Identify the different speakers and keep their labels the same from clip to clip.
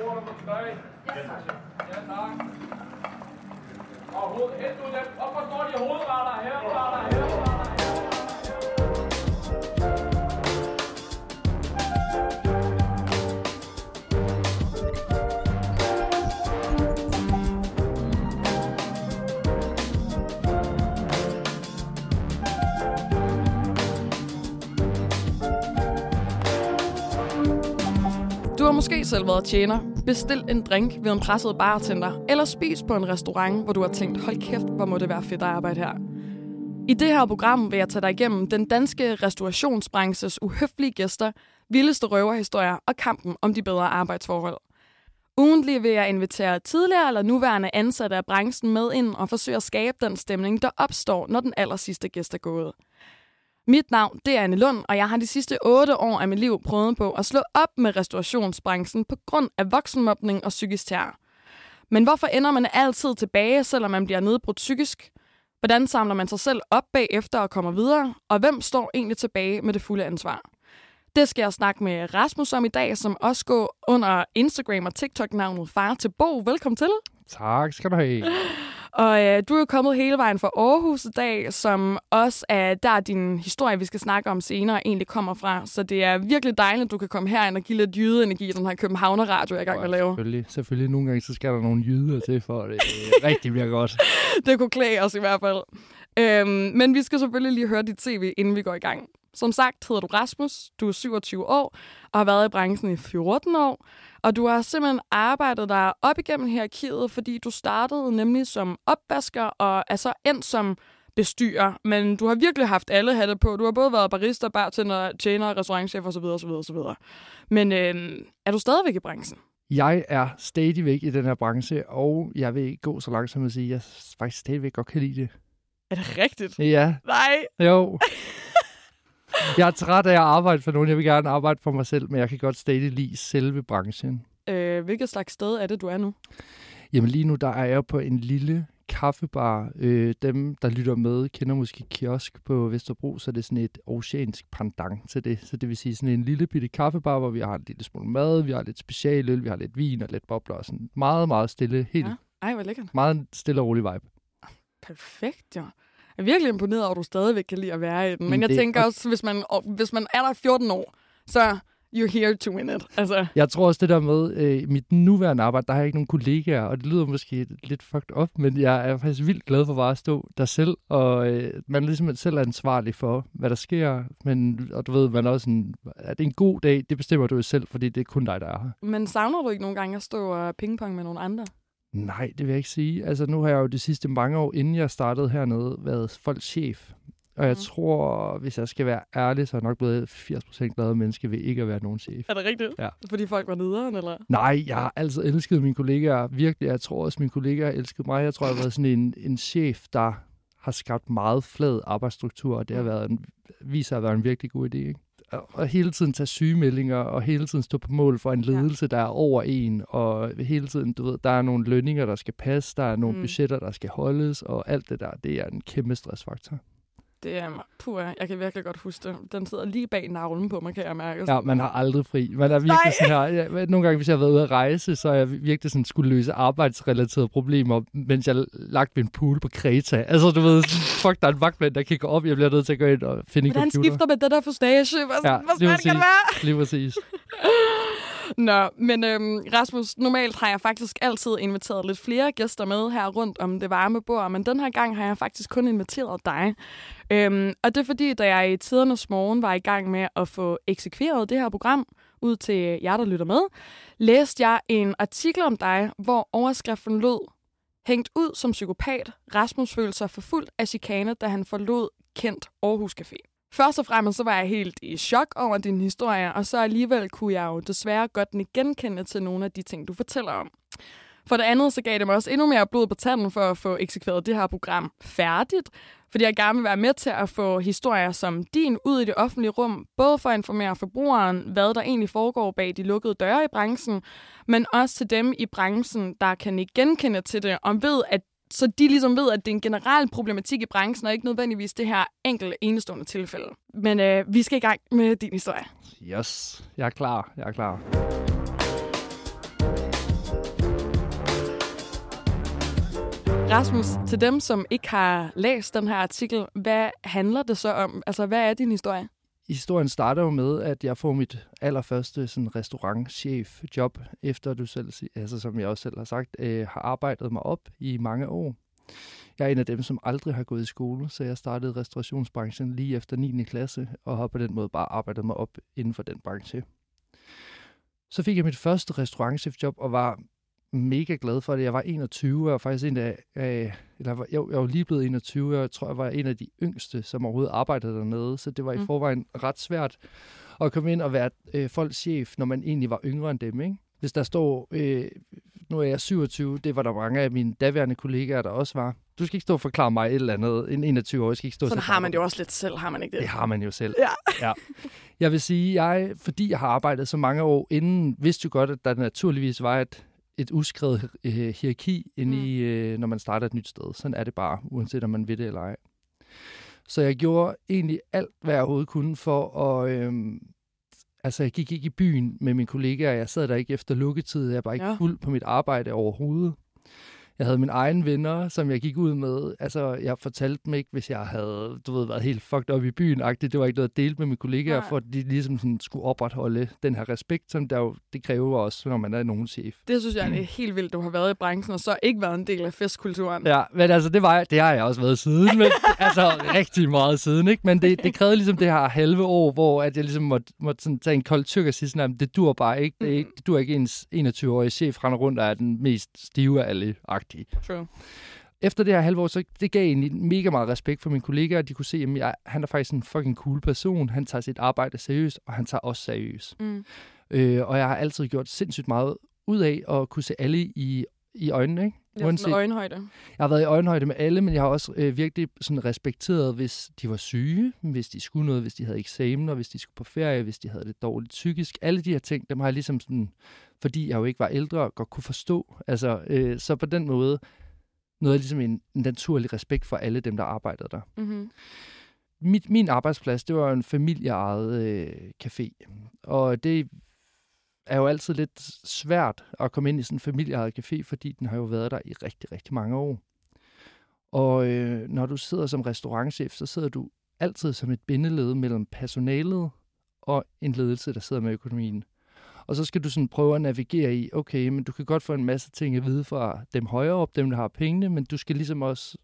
Speaker 1: bord nummer 3. Ja, tak. Ja, tak. Og hoved, hent nu dem. Hvorfor står de hovedretter her? Retter her, retter her.
Speaker 2: Du har måske selv været tjener, Bestil en drink ved en presset bartender, eller spis på en restaurant, hvor du har tænkt, hold kæft, hvor må det være fedt at arbejde her. I det her program vil jeg tage dig igennem den danske restaurationsbranches uhøflige gæster, vildeste røverhistorier og kampen om de bedre arbejdsforhold. Ugentlig vil jeg invitere tidligere eller nuværende ansatte af branchen med ind og forsøge at skabe den stemning, der opstår, når den aller sidste gæst er gået. Mit navn det er Anne Lund, og jeg har de sidste otte år af mit liv prøvet på at slå op med restaurationsbranchen på grund af voksenmobning og psykisk terror. Men hvorfor ender man altid tilbage, selvom man bliver nedbrudt psykisk? Hvordan samler man sig selv op bagefter og kommer videre? Og hvem står egentlig tilbage med det fulde ansvar? Det skal jeg snakke med Rasmus om i dag, som også går under Instagram og TikTok-navnet Far til Bo. Velkommen til.
Speaker 3: Tak skal du have.
Speaker 2: Og øh, du er jo kommet hele vejen fra Aarhus i dag, som også er der din historie, vi skal snakke om senere, egentlig kommer fra. Så det er virkelig dejligt, at du kan komme herind og give lidt jydeenergi i den her Københavner-radio, jeg er i gang med at lave.
Speaker 3: Selvfølgelig, selvfølgelig. Nogle gange så skal der nogle jyder til, for det øh, rigtig bliver godt.
Speaker 2: Det kunne klæde os i hvert fald. Øhm, men vi skal selvfølgelig lige høre dit tv, inden vi går i gang. Som sagt hedder du Rasmus, du er 27 år og har været i branchen i 14 år. Og du har simpelthen arbejdet dig op igennem hierarkiet, fordi du startede nemlig som opvasker og er så endt som bestyrer. Men du har virkelig haft alle hatte på. Du har både været barista, bartender, tjener, restaurantchef osv. osv., osv. Men øh, er du stadigvæk i branchen?
Speaker 3: Jeg er stadigvæk i den her branche, og jeg vil ikke gå så langt som at sige, at jeg faktisk stadigvæk godt kan lide det.
Speaker 2: Er det rigtigt?
Speaker 3: Ja,
Speaker 2: Nej.
Speaker 3: jo. Jeg er træt af at arbejde for nogen. Jeg vil gerne arbejde for mig selv, men jeg kan godt stadig lide selve branchen.
Speaker 2: Øh, hvilket slags sted er det, du er nu?
Speaker 3: Jamen lige nu, der er jeg på en lille kaffebar. Øh, dem, der lytter med, kender måske kiosk på Vesterbro, så det er sådan et oceansk pendant til det. Så det vil sige sådan en lille bitte kaffebar, hvor vi har en lille smule mad, vi har lidt specialøl, vi har lidt vin og lidt bobler og sådan meget, meget stille. Helt
Speaker 2: Ja. Ej, hvor lækkert.
Speaker 3: meget stille og rolig vibe.
Speaker 2: Perfekt, ja. Er virkelig imponeret over, at du stadigvæk kan lide at være i den. Men
Speaker 3: Men
Speaker 2: jeg
Speaker 3: det-
Speaker 2: tænker også, hvis man, hvis man er der i 14 år, så you're here to win it. Altså,
Speaker 3: Jeg tror også det der med øh, mit nuværende arbejde, der har jeg ikke nogen kollegaer, og det lyder måske lidt fucked up, men jeg er faktisk vildt glad for bare at stå der selv, og øh, man er ligesom selv ansvarlig for, hvad der sker, men, og du ved, man er også sådan, er det en god dag, det bestemmer du jo selv, fordi det er kun dig, der er her.
Speaker 2: men savner du ikke nogle gange at stå og pingpong med nogle andre?
Speaker 3: Nej, det vil jeg ikke sige. Altså nu har jeg jo de sidste mange år, inden jeg startede hernede, været folks chef. Og jeg
Speaker 2: Mhm.
Speaker 3: tror, hvis jeg skal være ærlig, så er jeg nok blevet 80% glad menneske ved ikke at være nogen chef.
Speaker 2: Er det rigtigt?
Speaker 3: Ja.
Speaker 2: Fordi folk var nederen, eller?
Speaker 3: Nej, jeg har altid elsket mine kollegaer. Virkelig, jeg tror også, mine kollegaer elsket mig. Jeg tror, jeg har været sådan en, en chef, der har skabt meget flad arbejdsstruktur, og det har været en, viser at være en virkelig god idé. Ikke? Og, hele tiden tage sygemeldinger, og hele tiden stå på mål for en
Speaker 2: Ja.
Speaker 3: ledelse, der er over en, og hele tiden, du ved, der er nogle lønninger, der skal passe, der er nogle
Speaker 2: mm.
Speaker 3: budgetter, der skal holdes, og alt det der, det er en kæmpe stressfaktor.
Speaker 2: Det er, puh, jeg kan virkelig godt huske det. Den sidder lige bag navlen på mig, kan jeg mærke.
Speaker 3: Ja, man har aldrig fri. Man er virkelig
Speaker 2: Nej.
Speaker 3: sådan her. Ja, nogle gange, hvis jeg har været ude at rejse, så er jeg virkelig sådan skulle løse arbejdsrelaterede problemer, mens jeg lagt en pool på Kreta. Altså, du ved, fuck, der er en vagtmand, der kigger op. Jeg bliver nødt til at gå ind og finde en
Speaker 2: Hvordan
Speaker 3: computer.
Speaker 2: skifter man den der fustage? Hvad,
Speaker 3: Ja,
Speaker 2: ja, hvad
Speaker 3: lige
Speaker 2: svært kan det være?
Speaker 3: Lige præcis.
Speaker 2: Nå, men øhm, Rasmus, normalt har jeg faktisk altid inviteret lidt flere gæster med her rundt om det varme bord, men den her gang har jeg faktisk kun inviteret dig. Øhm, og det er fordi, da jeg i tidernes morgen var i gang med at få eksekveret det her program ud til jer, der lytter med, læste jeg en artikel om dig, hvor overskriften lød, Hængt ud som psykopat, Rasmus følte sig forfulgt af chikane, da han forlod kendt Aarhus Café. Først og fremmest så var jeg helt i chok over din historie, og så alligevel kunne jeg jo desværre godt den genkende til nogle af de ting, du fortæller om. For det andet, så gav det mig også endnu mere blod på tanden for at få eksekveret det her program færdigt, fordi jeg gerne vil være med til at få historier som din ud i det offentlige rum, både for at informere forbrugeren, hvad der egentlig foregår bag de lukkede døre i branchen, men også til dem i branchen, der kan ikke genkende til det, og ved, at så de ligesom ved, at det er en generel problematik i branchen, og ikke nødvendigvis det her enkelte enestående tilfælde. Men øh, vi skal i gang med din historie.
Speaker 3: Yes, jeg er klar, jeg er klar.
Speaker 2: Rasmus, til dem, som ikke har læst den her artikel, hvad handler det så om? Altså, hvad er din historie?
Speaker 3: Historien starter jo med, at jeg får mit allerførste sådan, restaurantchef-job, efter du selv, altså, som jeg også selv har sagt, øh, har arbejdet mig op i mange år. Jeg er en af dem, som aldrig har gået i skole, så jeg startede restaurationsbranchen lige efter 9. klasse, og har på den måde bare arbejdet mig op inden for den branche. Så fik jeg mit første restaurantchefjob, og var mega glad for det. Jeg var 21, og var faktisk en af, øh, eller jo, jeg var lige blevet 21, og jeg tror, jeg var en af de yngste, som overhovedet arbejdede dernede, så det var mm. i forvejen ret svært at komme ind og være øh, folks chef, når man egentlig var yngre end dem, ikke? Hvis der står, øh, nu er jeg 27, det var der mange af mine daværende kollegaer, der også var. Du skal ikke stå og forklare mig et eller andet. En 21 år skal ikke stå
Speaker 2: Sådan har man det jo også lidt selv, har man ikke det?
Speaker 3: Det har man jo selv.
Speaker 2: Ja.
Speaker 3: ja. Jeg vil sige, jeg, fordi jeg har arbejdet så mange år inden, vidste du godt, at der naturligvis var et et uskrevet øh, hierarki inde mm. i, øh, når man starter et nyt sted. Sådan er det bare, uanset om man ved det eller ej. Så jeg gjorde egentlig alt, hvad jeg overhovedet kunne for at... Øh, altså, jeg gik ikke i byen med mine kollegaer. Jeg sad der ikke efter lukketid. Jeg var ikke ja. fuld på mit arbejde overhovedet. Jeg havde mine egne venner, som jeg gik ud med. Altså, jeg fortalte dem ikke, hvis jeg havde, du ved, været helt fucked op i byen -agtigt. Det var ikke noget at dele med mine kollegaer, Nej. for at de ligesom sådan skulle opretholde den her respekt, som der jo, det kræver også, når man er nogen chef.
Speaker 2: Det synes jeg er helt vildt, du har været i branchen, og så ikke været en del af festkulturen.
Speaker 3: Ja, men altså, det, var, det har jeg også været siden, men altså rigtig meget siden, ikke? Men det, det krævede ligesom det her halve år, hvor at jeg ligesom måtte, måtte sådan tage en kold tyk og sige sådan, det dur bare ikke. Det, er ikke, det dur ikke ens 21-årige chef render rundt og er den mest stive af alle agtige.
Speaker 2: True.
Speaker 3: Efter det her halve år, så det gav egentlig mega meget respekt for mine kollegaer. De kunne se, at jeg, han er faktisk en fucking cool person. Han tager sit arbejde seriøst, og han tager os seriøst. Mm. Øh, og jeg har altid gjort sindssygt meget ud af at kunne se alle i, i øjnene. Ikke?
Speaker 2: Ja, Uanset, øjenhøjde.
Speaker 3: Jeg har været i øjenhøjde med alle, men jeg har også øh, virkelig sådan respekteret, hvis de var syge, hvis de skulle noget, hvis de havde eksamener, hvis de skulle på ferie, hvis de havde det dårligt psykisk. Alle de her ting, dem har jeg ligesom sådan, fordi jeg jo ikke var ældre, godt kunne forstå. Altså, øh, så på den måde noget ligesom en, en naturlig respekt for alle dem, der arbejdede der. Mm-hmm. Mit, min arbejdsplads, det var en familieejet øh, café, og det er jo altid lidt svært at komme ind i sådan en familieejet café, fordi den har jo været der i rigtig, rigtig mange år. Og øh, når du sidder som restaurantchef, så sidder du altid som et bindeled mellem personalet og en ledelse, der sidder med økonomien. Og så skal du sådan prøve at navigere i, okay, men du kan godt få en masse ting at vide fra dem højere op, dem der har pengene, men du skal ligesom også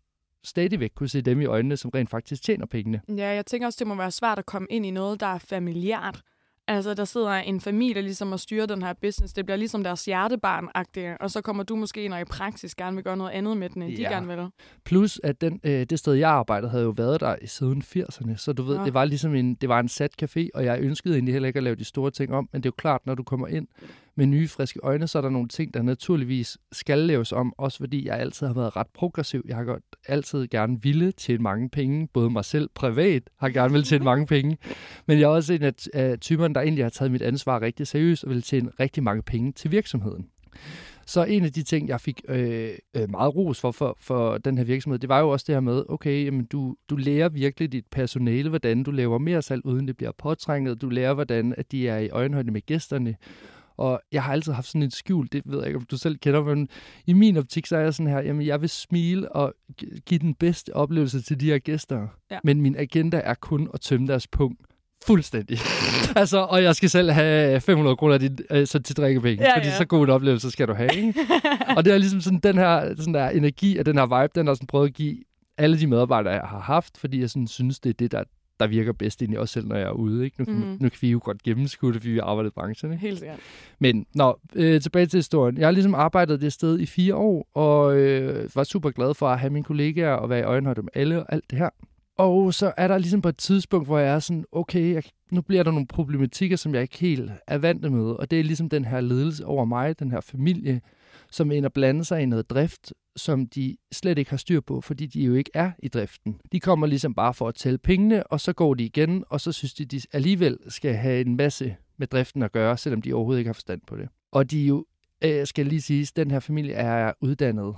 Speaker 3: stadigvæk kunne se dem i øjnene, som rent faktisk tjener pengene.
Speaker 2: Ja, jeg tænker også, det må være svært at komme ind i noget, der er familiært. Altså, der sidder en familie ligesom og styrer den her business. Det bliver ligesom deres hjertebarn -agtigt. og så kommer du måske ind og i praksis gerne vil gøre noget andet med den, end ja. de gerne vil.
Speaker 3: Plus, at den, øh, det sted, jeg arbejdede, havde jo været der i siden 80'erne, så du ved, ja. det var ligesom en, det var en sat café, og jeg ønskede egentlig heller ikke at lave de store ting om, men det er jo klart, når du kommer ind med nye, friske øjne, så er der nogle ting, der naturligvis skal laves om, også fordi jeg altid har været ret progressiv. Jeg har godt altid gerne ville tjene mange penge, både mig selv privat har gerne vil tjene mange penge, men jeg er også en af, af typerne, der egentlig har taget mit ansvar rigtig seriøst og vil tjene rigtig mange penge til virksomheden. Så en af de ting, jeg fik øh, øh, meget ros for, for for den her virksomhed, det var jo også det her med, okay, jamen du, du lærer virkelig dit personale, hvordan du laver mere salg, uden det bliver påtrænget. Du lærer, hvordan at de er i øjenhøjde med gæsterne. Og jeg har altid haft sådan et skjul, det ved jeg ikke, om du selv kender, men i min optik, så er jeg sådan her, jamen jeg vil smile og give den bedste oplevelse til de her gæster. Ja. Men min agenda er kun at tømme deres punkt. Fuldstændig. altså, og jeg skal selv have 500 kroner til, altså, til drikkepenge, ja, fordi ja. så god en oplevelse skal du have, ikke? og det er ligesom sådan, den her sådan der energi og den her vibe, den har sådan prøvet at give alle de medarbejdere, jeg har haft, fordi jeg sådan synes, det er det, der der virker bedst egentlig også selv, når jeg er ude. Ikke? Nu, mm. nu kan vi jo godt gennemskue det, fordi vi arbejdet i branchen. Ikke?
Speaker 2: Helt sikkert.
Speaker 3: Men nå, øh, tilbage til historien. Jeg har ligesom arbejdet det sted i fire år, og øh, var super glad for at have mine kollegaer og være i øjenhøjde med alle og alt det her. Og så er der ligesom på et tidspunkt, hvor jeg er sådan, okay, jeg, nu bliver der nogle problematikker, som jeg ikke helt er vant med. Og det er ligesom den her ledelse over mig, den her familie, som ender blande sig i noget drift, som de slet ikke har styr på, fordi de jo ikke er i driften. De kommer ligesom bare for at tælle pengene, og så går de igen, og så synes de, de alligevel skal have en masse med driften at gøre, selvom de overhovedet ikke har forstand på det. Og de jo, øh, skal lige sige, den her familie er uddannet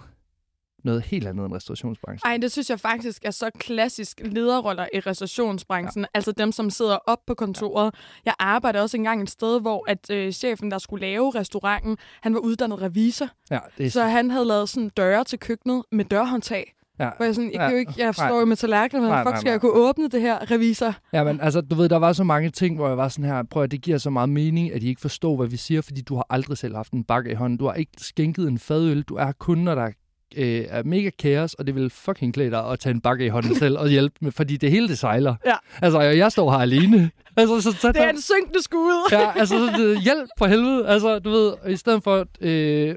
Speaker 3: noget helt andet end restaurationsbranchen.
Speaker 2: Ej, det synes jeg faktisk er så klassisk lederroller i restaurationsbranchen. Ja. Altså dem, som sidder op på kontoret. Ja. Jeg arbejdede også engang et sted, hvor at øh, chefen, der skulle lave restauranten, han var uddannet revisor.
Speaker 3: Ja, det er
Speaker 2: Så han havde lavet sådan døre til køkkenet med dørhåndtag.
Speaker 3: ja.
Speaker 2: Hvor jeg sådan, jeg, kan jo ikke, jeg står
Speaker 3: Nej.
Speaker 2: jo med tallerkenen, men
Speaker 3: Nej,
Speaker 2: fuck
Speaker 3: nej,
Speaker 2: skal
Speaker 3: nej.
Speaker 2: jeg kunne åbne det her revisor?
Speaker 3: Ja, men altså, du ved, der var så mange ting, hvor jeg var sådan her, prøv at det giver så meget mening, at I ikke forstår, hvad vi siger, fordi du har aldrig selv haft en bakke i hånden. Du har ikke skænket en fadøl. Du er kun, når der øh, er mega kaos, og det vil fucking klæde dig at tage en bakke i hånden selv og hjælpe med, fordi det hele det sejler.
Speaker 2: Ja.
Speaker 3: Altså, og jeg står her alene. Altså, så, så,
Speaker 2: Det er en synkende skude.
Speaker 3: ja, altså, så det, hjælp for helvede. Altså, du ved, i stedet for, øh,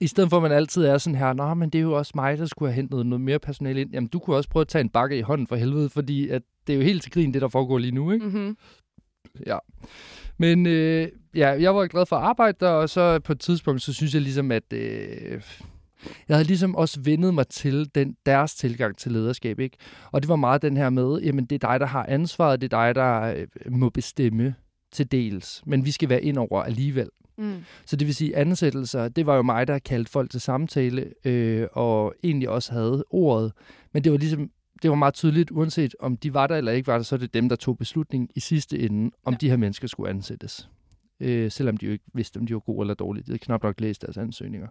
Speaker 3: i stedet for, at man altid er sådan her, nå, men det er jo også mig, der skulle have hentet noget mere personale ind. Jamen, du kunne også prøve at tage en bakke i hånden for helvede, fordi at det er jo helt til grin, det der foregår lige nu, ikke?
Speaker 2: Mm-hmm.
Speaker 3: Ja. Men øh, ja, jeg var glad for at arbejde der, og så på et tidspunkt, så synes jeg ligesom, at øh, jeg havde ligesom også vendet mig til den, deres tilgang til lederskab, ikke? Og det var meget den her med, jamen det er dig, der har ansvaret, det er dig, der øh, må bestemme til dels, men vi skal være ind over alligevel.
Speaker 2: Mm.
Speaker 3: Så det vil sige ansættelser, det var jo mig, der kaldte folk til samtale, øh, og egentlig også havde ordet. Men det var ligesom, det var meget tydeligt, uanset om de var der eller ikke var der, så er det dem, der tog beslutningen i sidste ende, om
Speaker 2: Ja.
Speaker 3: ja. de her mennesker skulle ansættes. Øh, selvom de jo ikke vidste, om de var gode eller dårlige. De havde knap nok læst deres ansøgninger.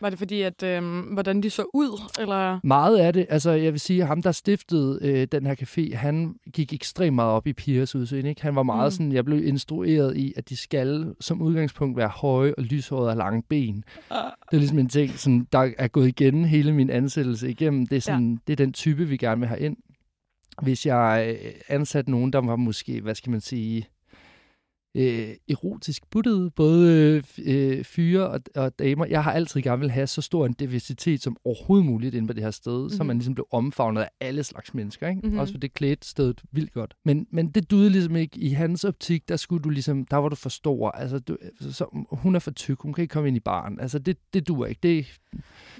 Speaker 2: Var det fordi, at øhm, hvordan de så ud? Eller?
Speaker 3: Meget af det, altså jeg vil sige, at ham der stiftede øh, den her café, han gik ekstremt meget op i pigers udseende. Ikke? Han var meget
Speaker 2: Mm.
Speaker 3: sådan, jeg blev instrueret i, at de skal som udgangspunkt være høje og lyshårede og lange ben.
Speaker 2: Ah.
Speaker 3: Det er ligesom en ting, sådan, der er gået igen hele min ansættelse igennem. Det er, sådan, ja. det er den type, vi gerne vil have ind. Hvis jeg øh, ansat nogen, der var måske, hvad skal man sige, øh, erotisk buttet, både øh, øh, fyre og, og damer. Jeg har altid gerne vil have så stor en diversitet som overhovedet muligt inde på det her sted, mm-hmm. så
Speaker 2: Mhm.
Speaker 3: man ligesom blev omfavnet af alle slags mennesker. Ikke?
Speaker 2: Mhm.
Speaker 3: Mm-hmm. Også for det klædte stedet vildt godt. Men, men det duede ligesom ikke. I hans optik, der skulle du ligesom, der var du for stor. Altså, du, så, hun er for tyk, hun kan ikke komme ind i baren. Altså, det, det duer ikke. Det,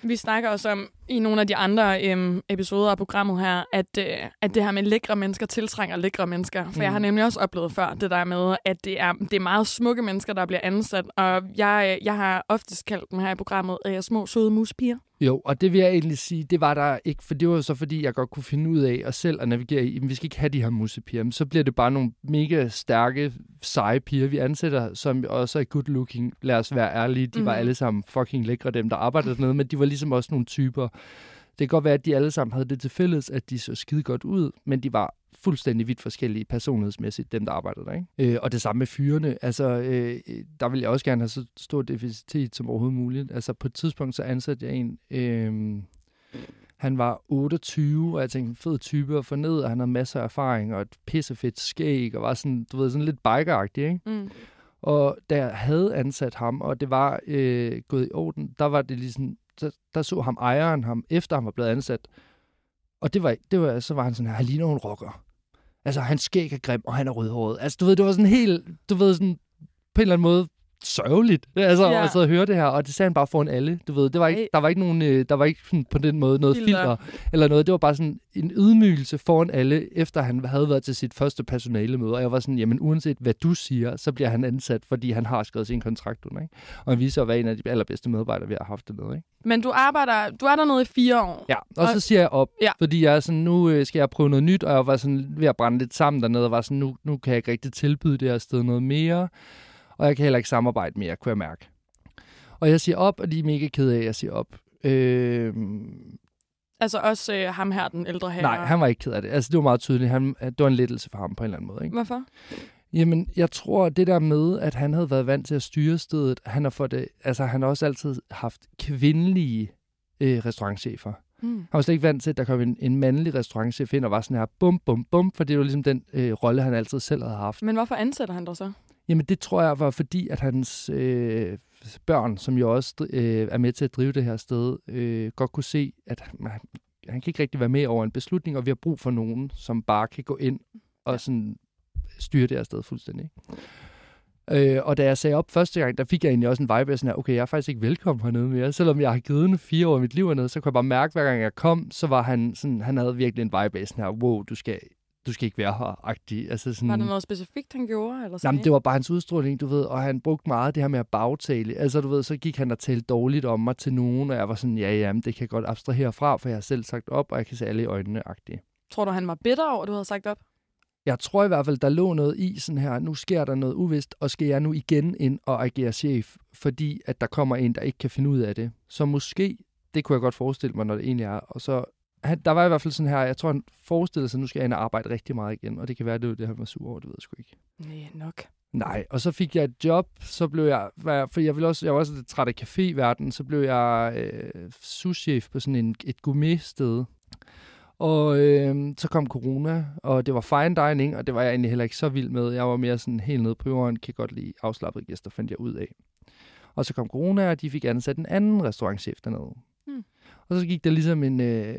Speaker 2: Vi snakker også om i nogle af de andre øhm, episoder af programmet her, at, øh, at det her med lækre mennesker tiltrænger lækre mennesker. For mm. jeg har
Speaker 3: Mm.
Speaker 2: nemlig også oplevet før det der med, at det er, det er meget smukke mennesker, der bliver ansat. Og jeg, øh, jeg har oftest kaldt dem her i programmet øh, små, søde muspiger.
Speaker 3: Jo, og det vil jeg egentlig sige, det var der ikke, for det var så fordi, jeg godt kunne finde ud af at selv at navigere i, "Jamen, vi skal ikke have de her musepiger, men så bliver det bare nogle mega stærke, seje piger, vi ansætter, som også er good looking. Lad os være ærlige, de mm. var
Speaker 2: Mhm.
Speaker 3: alle sammen fucking lækre, dem der arbejdede dernede, men de var ligesom også nogle typer. Det kan godt være, at de alle sammen havde det til fælles, at de så skide godt ud, men de var fuldstændig vidt forskellige personlighedsmæssigt, dem der arbejdede der. Ikke? Øh, og det samme med fyrene. Altså, øh, der vil jeg også gerne have så stor diversitet som overhovedet muligt. Altså, på et tidspunkt så ansatte jeg en, øh, han var 28, og jeg tænkte, fed type at få ned, og han havde masser af erfaring, og et pissefedt skæg, og var sådan, du ved, sådan lidt bikeragtig, ikke?
Speaker 2: Mm.
Speaker 3: Og da jeg havde ansat ham, og det var øh, gået i orden, der var det ligesom, der, der så ham ejeren ham, efter han var blevet ansat. Og det var, det var, så var han sådan her, han ligner en rocker. Altså, han skæg er grim, og han er rødhåret. Altså, du ved, det var sådan helt, du ved, sådan på en eller anden måde sørgeligt, altså,
Speaker 2: Ja.
Speaker 3: ja. at sidde og høre det her, og det sagde han bare foran alle, du ved, det var
Speaker 2: Ej.
Speaker 3: ikke, der var ikke nogen, øh, der var ikke sådan, på den måde noget
Speaker 2: Filter.
Speaker 3: filter. eller noget, det var bare sådan en ydmygelse foran alle, efter han havde været til sit første personalemøde, og jeg var sådan, jamen uanset hvad du siger, så bliver han ansat, fordi han har skrevet sin kontrakt under, ikke? Og han viser at være en af de allerbedste medarbejdere, vi har haft dernede, ikke?
Speaker 2: Men du arbejder, du er dernede i fire år.
Speaker 3: Ja, og,
Speaker 2: Og-
Speaker 3: så siger jeg op,
Speaker 2: Ja.
Speaker 3: ja. fordi jeg er sådan, nu øh, skal jeg prøve noget nyt, og jeg var sådan ved at brænde lidt sammen dernede, og var sådan, nu, nu kan jeg ikke rigtig tilbyde det her sted noget mere, og jeg kan heller ikke samarbejde mere, kunne jeg mærke. Og jeg siger op, og de er mega kede af, at jeg siger op. Øh,
Speaker 2: Altså også øh, ham her, den ældre herre.
Speaker 3: nej, han var ikke ked af det. Altså, det var meget tydeligt. Han, det var en lettelse for ham på en eller anden måde. Ikke?
Speaker 2: Hvorfor?
Speaker 3: Jamen, jeg tror, det der med, at han havde været vant til at styre stedet, han har, fået det, altså, han har også altid haft kvindelige øh, restaurantchefer.
Speaker 2: Mm.
Speaker 3: Han var slet ikke vant til, at der kom en, en mandlig restaurantchef ind og var sådan her, bum, bum, bum, for det var ligesom den øh, rolle, han altid selv havde haft.
Speaker 2: Men hvorfor ansætter han dig så?
Speaker 3: Jamen, det tror jeg var fordi, at hans øh, børn, som jo også øh, er med til at drive det her sted, øh, godt kunne se, at han, han kan ikke rigtig være med over en beslutning, og vi har brug for nogen, som bare kan gå ind og sådan styre det her sted fuldstændig. Øh, og da jeg sagde op første gang, der fik jeg egentlig også en vibe af sådan her, okay, jeg er faktisk ikke velkommen hernede mere. Selvom jeg har givet den fire år af mit liv hernede, så kunne jeg bare mærke, hver gang jeg kom, så var han sådan, han havde virkelig en vibe af sådan her, wow, du skal, du skal ikke være her-agtig. Altså sådan,
Speaker 2: Var der noget specifikt, han gjorde? Eller
Speaker 3: Jamen, det var bare hans udstråling, du ved, og han brugte meget det her med at bagtale. Altså, du ved, så gik han og talte dårligt om mig til nogen, og jeg var sådan, ja, ja, men det kan jeg godt abstrahere fra, for jeg har selv sagt op, og jeg kan se alle i øjnene-agtige.
Speaker 2: Tror du, han var bitter over, at du havde sagt op?
Speaker 3: Jeg tror i hvert fald, der lå noget i sådan her, nu sker der noget uvist, og skal jeg nu igen ind og agere chef, fordi at der kommer en, der ikke kan finde ud af det. Så måske, det kunne jeg godt forestille mig, når det egentlig er. Og så, han, der var i hvert fald sådan her, jeg tror, han forestillede sig, nu skal jeg ind og arbejde rigtig meget igen, og det kan være, det var det, han var sur over, det ved jeg sgu ikke.
Speaker 2: Nej, nok.
Speaker 3: Nej, og så fik jeg et job, så blev jeg, for jeg, ville også, jeg var også lidt træt af caféverdenen, så blev jeg øh, souschef på sådan en, et gourmet-sted. Og øh, så kom corona, og det var fine dining, og det var jeg egentlig heller ikke så vild med. Jeg var mere sådan helt nede på jorden, kan godt lide afslappede gæster, fandt jeg ud af. Og så kom corona, og de fik ansat en anden restaurantchef dernede.
Speaker 2: Hmm.
Speaker 3: Og så gik der ligesom en, øh,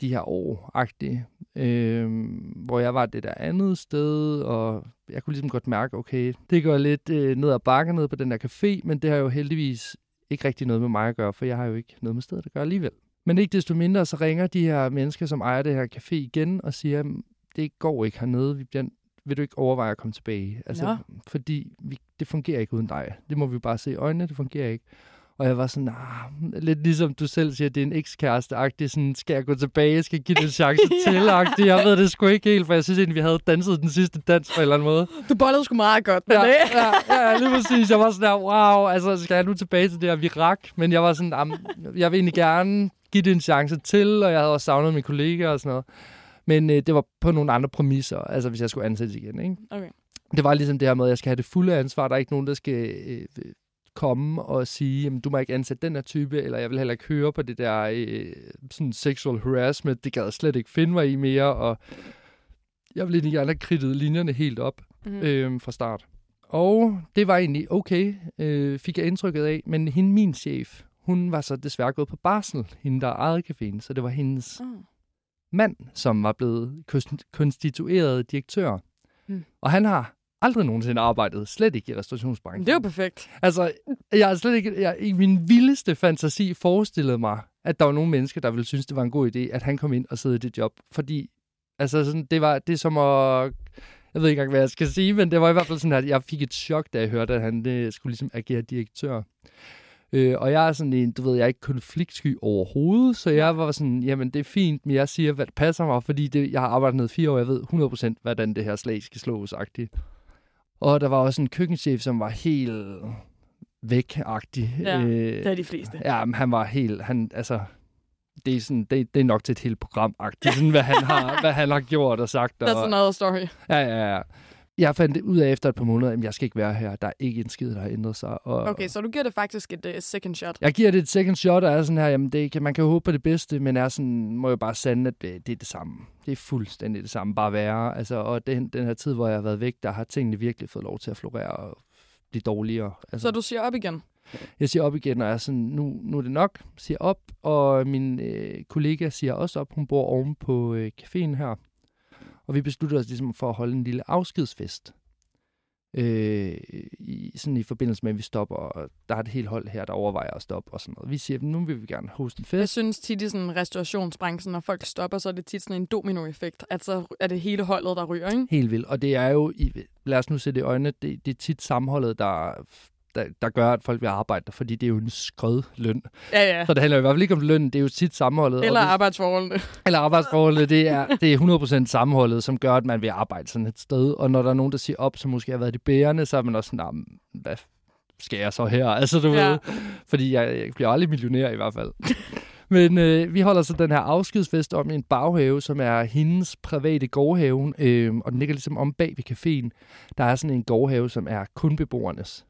Speaker 3: de her år-agtige, øh, hvor jeg var det der andet sted, og jeg kunne ligesom godt mærke, okay, det går lidt øh, ned ad bakken ned på den der café, men det har jo heldigvis ikke rigtig noget med mig at gøre, for jeg har jo ikke noget med stedet at gøre alligevel. Men ikke desto mindre, så ringer de her mennesker, som ejer det her café igen, og siger, det går ikke hernede, vi bliver, vil du ikke overveje at komme tilbage? Altså,
Speaker 2: Nå.
Speaker 3: fordi vi, det fungerer ikke uden dig. Det må vi bare se i øjnene, det fungerer ikke. Og jeg var sådan, ah, lidt ligesom du selv siger, det er en ekskæreste-agtig, sådan, skal jeg gå tilbage, skal jeg give det en chance
Speaker 2: Ja.
Speaker 3: til-agtig. Jeg ved det sgu ikke helt, for jeg synes egentlig, vi havde danset den sidste dans på en eller anden måde.
Speaker 2: Du bollede sgu meget godt med
Speaker 3: Ja,
Speaker 2: det.
Speaker 3: ja, ja, lige præcis. Jeg var sådan der, wow, altså skal jeg nu tilbage til det her virak? Men jeg var sådan, "Am, jeg vil egentlig gerne give det en chance til, og jeg havde også savnet mine kollegaer og sådan noget. Men øh, det var på nogle andre præmisser, altså hvis jeg skulle ansættes igen, ikke?
Speaker 2: Okay.
Speaker 3: Det var ligesom det her med, at jeg skal have det fulde ansvar. Der er ikke nogen, der skal øh, komme og sige, jamen, du må ikke ansætte den her type, eller jeg vil heller ikke høre på det der øh, sådan sexual harassment. Det gad jeg slet ikke finde mig i mere, og jeg ville egentlig gerne have kridtet linjerne helt op
Speaker 2: Mm.
Speaker 3: øh, fra start. Og det var egentlig okay, øh, fik jeg indtrykket af. Men hende, min chef, hun var så desværre gået på barsel, hende der ejede caféen. Så det var hendes
Speaker 2: Oh.
Speaker 3: mand, som var blevet konst- konstitueret direktør.
Speaker 2: Hmm.
Speaker 3: Og han har aldrig nogensinde arbejdet, slet ikke i restaurationsbranchen.
Speaker 2: Det er jo perfekt.
Speaker 3: Altså, jeg har slet ikke, jeg, i min vildeste fantasi forestillet mig, at der var nogle mennesker, der ville synes, det var en god idé, at han kom ind og sidde i det job. Fordi, altså, sådan, det var det er som at, jeg ved ikke engang, hvad jeg skal sige, men det var i hvert fald sådan, at jeg fik et chok, da jeg hørte, at han det, skulle ligesom agere direktør. Øh, og jeg er sådan en, du ved, jeg er ikke konfliktsky overhovedet, så jeg var sådan, jamen det er fint, men jeg siger, hvad der passer mig, fordi det, jeg har arbejdet nede i fire år, jeg ved 100% hvordan det her slag skal slås -agtigt. Og der var også en køkkenchef, som var helt væk-agtig.
Speaker 2: Ja,
Speaker 3: øh,
Speaker 2: Det er de fleste.
Speaker 3: Ja, men han var helt, han, altså, det er, sådan, det, det er nok til et helt program agtigt sådan, hvad han har, hvad han har gjort og sagt.
Speaker 2: That's
Speaker 3: Og,
Speaker 2: another story.
Speaker 3: ja, ja, ja. Jeg fandt ud af efter et par måneder, at jeg skal ikke være her. Der er ikke en skid, der har ændret sig. Og
Speaker 2: Okay, så du giver det faktisk et uh, second shot.
Speaker 3: Jeg giver det et second shot, og er sådan her, jamen det kan, man kan jo håbe på det bedste, men er sådan, må jeg bare sande, at det, det er det samme. Det er fuldstændig det samme, bare være. Altså, og den, den her tid, hvor jeg har været væk, der har tingene virkelig fået lov til at florere og blive dårligere. Altså,
Speaker 2: Så du siger op igen?
Speaker 3: Jeg siger op igen, og jeg er sådan, nu, nu er det nok, siger op, og min øh, kollega siger også op, hun bor oven på øh, caféen her. Og vi beslutter os ligesom for at holde en lille afskedsfest. Øh, i, sådan i forbindelse med, at vi stopper, og der er et helt hold her, der overvejer at stoppe og sådan noget. Vi siger, nu vil vi gerne hoste en
Speaker 2: Jeg
Speaker 3: fest.
Speaker 2: synes tit i sådan restaurationsbranchen, når folk stopper, så er det tit sådan en dominoeffekt. Altså er det hele holdet, der ryger, ikke?
Speaker 3: Helt vildt. Og det er jo, i, lad os nu se det i øjnene, det, det er tit sammenholdet, der, der, der gør, at folk vil arbejde fordi det er jo en skrød løn.
Speaker 2: Ja, ja.
Speaker 3: Så det handler i hvert fald ikke om løn, det er jo tit sammenholdet.
Speaker 2: Eller
Speaker 3: hvis-
Speaker 2: arbejdsforholdene.
Speaker 3: Eller arbejdsforholdet, det er, det er 100% sammenholdet, som gør, at man vil arbejde sådan et sted. Og når der er nogen, der siger op, som måske har været de bærende, så er man også sådan, "Nå, men hvad skal jeg så her? Altså, du
Speaker 2: ja.
Speaker 3: ved, fordi jeg, jeg bliver aldrig millionær i hvert fald. Men øh, vi holder så den her afskedsfest om i en baghave, som er hendes private gårdhave, øh, og den ligger ligesom om bag ved caféen. Der er sådan en gårdhave, som er kun beboernes.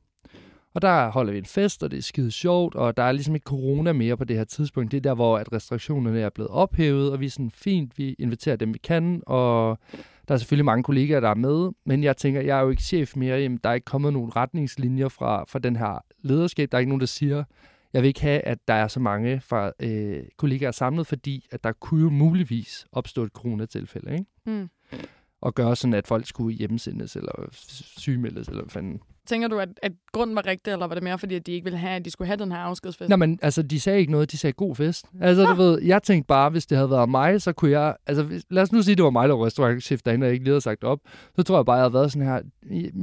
Speaker 3: Og der holder vi en fest, og det er skide sjovt, og der er ligesom ikke corona mere på det her tidspunkt. Det er der, hvor at restriktionerne er blevet ophævet, og vi er sådan, fint, vi inviterer dem, vi kan, og der er selvfølgelig mange kollegaer, der er med, men jeg tænker, jeg er jo ikke chef mere, jamen, der er ikke kommet nogen retningslinjer fra, fra den her lederskab. Der er ikke nogen, der siger, jeg vil ikke have, at der er så mange fra øh, kollegaer samlet, fordi at der kunne jo muligvis opstå et coronatilfælde. Ikke?
Speaker 2: Mm.
Speaker 3: at gøre sådan, at folk skulle hjemmesendes eller sygemeldes, eller hvad fanden.
Speaker 2: Tænker du, at, at grunden var rigtig, eller var det mere, fordi at de ikke ville have, at de skulle have den her afskedsfest?
Speaker 3: Nej, men altså, de sagde ikke noget. De sagde god fest. Altså, du ved, jeg tænkte bare, hvis det havde været mig, så kunne jeg... Altså, hvis, lad os nu sige, det var mig, der var restaurantchef derinde, og jeg ikke lige havde sagt op. Så tror jeg bare, jeg havde været sådan her...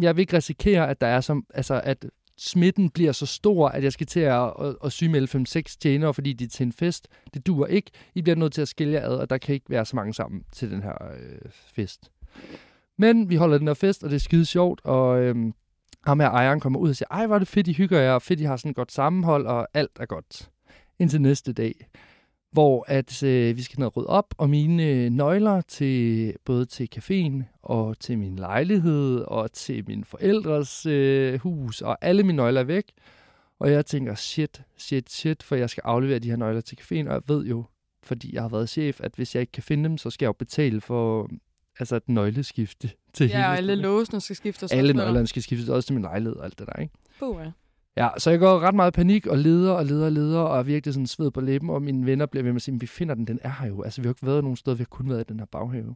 Speaker 3: Jeg vil ikke risikere, at der er som... Altså, at smitten bliver så stor, at jeg skal til at, at, at sygemelde 5-6 tjenere, fordi de er til en fest. Det duer ikke. I bliver nødt til at skille jer ad, og der kan ikke være så mange sammen til den her øh, fest. Men vi holder den her fest, og det er skide sjovt, og øhm, ham her ejeren kommer ud og siger, ej, hvor er det fedt, I hygger jer, og fedt, I har sådan et godt sammenhold, og alt er godt. Indtil næste dag, hvor at øh, vi skal ned og rydde op, og mine øh, nøgler til både til caféen og til min lejlighed og til min forældres øh, hus, og alle mine nøgler er væk. Og jeg tænker, shit, shit, shit, for jeg skal aflevere de her nøgler til caféen, og jeg ved jo, fordi jeg har været chef, at hvis jeg ikke kan finde dem, så skal jeg jo betale for altså et nøgleskifte til
Speaker 2: Ja,
Speaker 3: hele
Speaker 2: og alle låsene skal skiftes.
Speaker 3: Alle nøglerne skal skiftes også til min lejlighed og alt det der, ikke?
Speaker 2: Puh, ja.
Speaker 3: Ja, så jeg går ret meget i panik og leder og leder og leder, og er virkelig sådan sved på læben, og mine venner bliver ved med at sige, vi finder den, den er her jo. Altså, vi har ikke været nogen steder, vi har kun været i den her baghave.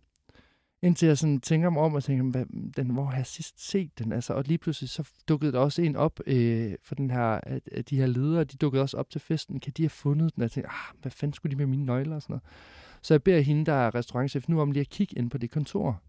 Speaker 3: Indtil jeg sådan tænker mig om og tænker, hvad, den, hvor har jeg sidst set den? Altså, og lige pludselig så dukkede der også en op øh, for den her, at, at de her ledere, de dukkede også op til festen. Kan de have fundet den? Og jeg tænkte, ah, hvad fanden skulle de med mine nøgler og sådan noget? Så jeg beder hende, der er restaurantchef, nu om lige at kigge ind på det kontor.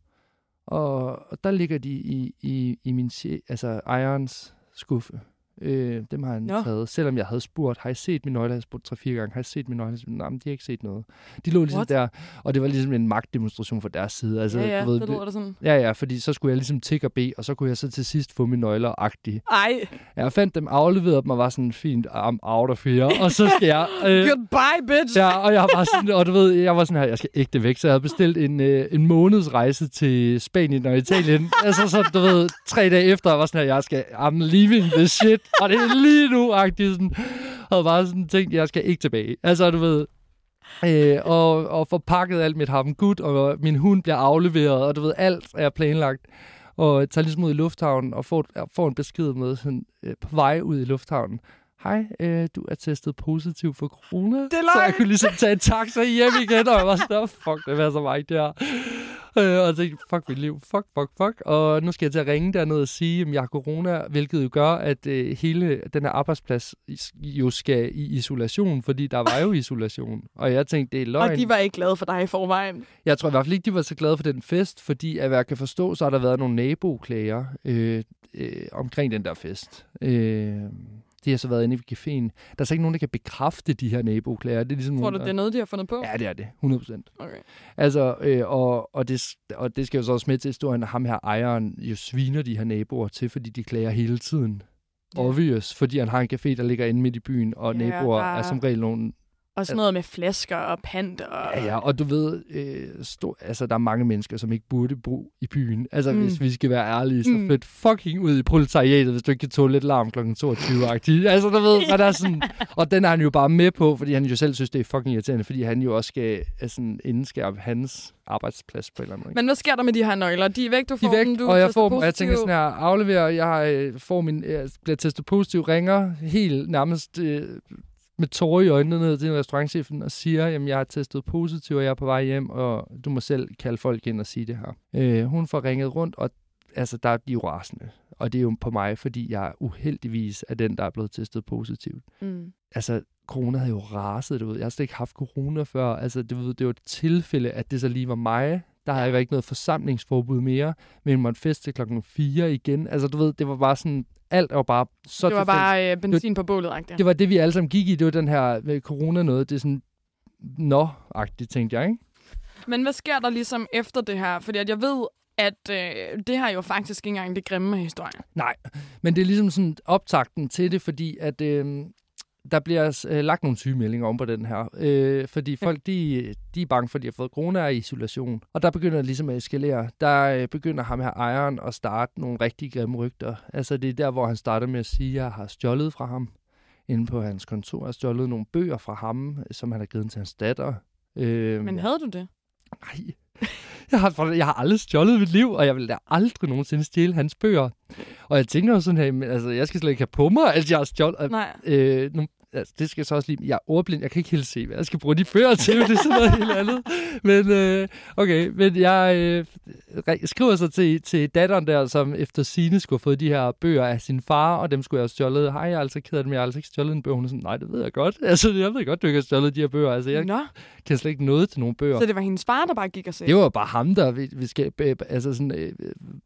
Speaker 3: Og, og der ligger de i, i, i min, altså ejerens skuffe. Øh, dem har han
Speaker 2: Nå.
Speaker 3: taget. Selvom jeg havde spurgt, har I set mine nøgler? Jeg spurgt 3-4 gange, har I set mine nøgler? Nej, men de har ikke set noget. De lå ligesom
Speaker 2: What?
Speaker 3: der, og det var ligesom en magtdemonstration fra deres side. Altså,
Speaker 2: ja, ja,
Speaker 3: du ved,
Speaker 2: det lyder det sådan.
Speaker 3: Ja, ja, fordi så skulle jeg ligesom tikke og bede, og så kunne jeg så til sidst få mine nøgler agtige.
Speaker 2: Ej,
Speaker 3: Jeg fandt dem, afleverede dem og var sådan fint, I'm out of here. Og så skal jeg... Øh,
Speaker 2: goodbye, bitch!
Speaker 3: Ja, og jeg var sådan, og du ved, jeg var sådan her, jeg skal ægte væk, så jeg havde bestilt en, øh, en måneds rejse til Spanien og Italien. altså så, du ved, tre dage efter, jeg var sådan her, jeg skal, I'm leaving this shit, og det er lige nu, agtigt sådan. havde bare sådan tænkt, jeg skal ikke tilbage. Altså, du ved, øh, og, og få pakket alt mit ham gut, og min hund bliver afleveret, og du ved, alt er planlagt. Og jeg tager ligesom ud i lufthavnen og får, får en besked med sådan, øh, på vej ud i lufthavnen. Hej, øh, du er testet positiv for corona.
Speaker 2: er
Speaker 3: så jeg kunne ligesom tage en taxa hjem igen, og jeg var sådan, "Åh, fuck, det var så meget det her. Øh, og jeg tænkte, fuck mit liv, fuck, fuck, fuck. Og nu skal jeg til at ringe derned og sige, at jeg har corona, hvilket jo gør, at øh, hele den her arbejdsplads jo skal i isolation, fordi der var jo isolation. Og jeg tænkte, det er løgn.
Speaker 2: Og de var ikke glade for dig i forvejen.
Speaker 3: Jeg tror i hvert fald ikke, de var så glade for den fest, fordi at hvad jeg kan forstå, så har der været nogle naboklager øh, øh, omkring den der fest. Øh, de har så været inde i caféen. Der er så ikke nogen, der kan bekræfte de her naboklager. Det er ligesom
Speaker 2: Tror
Speaker 3: nogen,
Speaker 2: du,
Speaker 3: der-
Speaker 2: det er noget, de har fundet på?
Speaker 3: Ja, det er det. 100 procent.
Speaker 2: Okay.
Speaker 3: Altså, øh, og, og, det, og det skal jo så også med til historien, at ham her ejeren jo sviner de her naboer til, fordi de klager hele tiden.
Speaker 2: Ja.
Speaker 3: Obvious, fordi han har en café, der ligger inde midt i byen, og
Speaker 2: Ja,
Speaker 3: naboer
Speaker 2: der-
Speaker 3: er som regel nogle
Speaker 2: Og sådan noget med flasker og pant og...
Speaker 3: Ja, ja, og du ved, øh, stor, altså, der er mange mennesker, som ikke burde bo i byen. Altså,
Speaker 2: Mm.
Speaker 3: hvis vi skal være ærlige, så
Speaker 2: Mm.
Speaker 3: fedt fucking ud i proletariatet, hvis du ikke kan tåle lidt larm kl. 22-agtigt. Altså, du ved, hvad der er sådan... Og den er han jo bare med på, fordi han jo selv synes, det er fucking irriterende, fordi han jo også skal altså, indskærpe hans arbejdsplads på en eller anden måde.
Speaker 2: Men hvad sker der med de her nøgler? De er væk, du
Speaker 3: De
Speaker 2: får
Speaker 3: er væk,
Speaker 2: dem, du
Speaker 3: og jeg får dem, og jeg tænker sådan her, afleverer, jeg øh, får min, jeg bliver testet positiv, ringer helt nærmest øh, med tårer i øjnene ned til restaurantchefen og siger, jamen jeg har testet positiv, og jeg er på vej hjem, og du må selv kalde folk ind og sige det her. Øh, hun får ringet rundt, og altså, der er de jo rasende. Og det er jo på mig, fordi jeg uheldigvis er den, der er blevet testet positivt.
Speaker 2: Mm.
Speaker 3: Altså, corona havde jo raset, du ved. Jeg har slet ikke haft corona før. Altså, du ved, det var et tilfælde, at det så lige var mig. Der har jeg ikke noget forsamlingsforbud mere, men måtte feste klokken 4 igen. Altså, du ved, det var bare sådan, alt var bare så
Speaker 2: Det var
Speaker 3: tilfældigt.
Speaker 2: bare øh, benzin på bålet, agtigt.
Speaker 3: Det var det, vi alle sammen gik i. Det var den her med corona noget. Det er sådan, nå-agtigt, tænkte jeg, ikke?
Speaker 2: Men hvad sker der ligesom efter det her? Fordi at jeg ved, at øh, det her er jo faktisk ikke engang det grimme af historien.
Speaker 3: Nej, men det er ligesom sådan optakten til det, fordi at øh, der bliver øh, lagt nogle sygemeldinger om på den her. Øh, fordi folk, de, de er bange for, at de har fået corona og i isolation. Og der begynder det ligesom at eskalere. Der øh, begynder ham her ejeren at starte nogle rigtig grimme rygter. Altså det er der, hvor han starter med at sige, at jeg har stjålet fra ham inde på hans kontor. Jeg har stjålet nogle bøger fra ham, som han har givet til hans datter. Øh,
Speaker 2: Men havde du det?
Speaker 3: Nej. Jeg har, jeg har aldrig stjålet mit liv, og jeg vil da aldrig nogensinde stjæle hans bøger. Og jeg tænker jo sådan her, men, altså, jeg skal slet ikke have på mig, at jeg har stjålet.
Speaker 2: Nej.
Speaker 3: Øh, nu, altså, det skal jeg så også lige... Jeg er ordblind, jeg kan ikke helt se, hvad jeg skal bruge de bøger til, det er sådan noget helt andet. Men øh, okay, men jeg øh, skriver så til, til datteren der, som efter sine skulle have fået de her bøger af sin far, og dem skulle jeg have stjålet. Hej, jeg er altså ked af dem, jeg har altså ikke stjålet en bog. Hun er sådan, nej, det ved jeg godt. Altså, jeg ved godt, du ikke har stjålet de her bøger. Altså, jeg
Speaker 2: Nå,
Speaker 3: kan slet ikke noget til nogle bøger.
Speaker 2: så det var hendes far, der bare gik og sagde.
Speaker 3: Det var bare ham, der vi, vi skal øh, altså sådan, øh,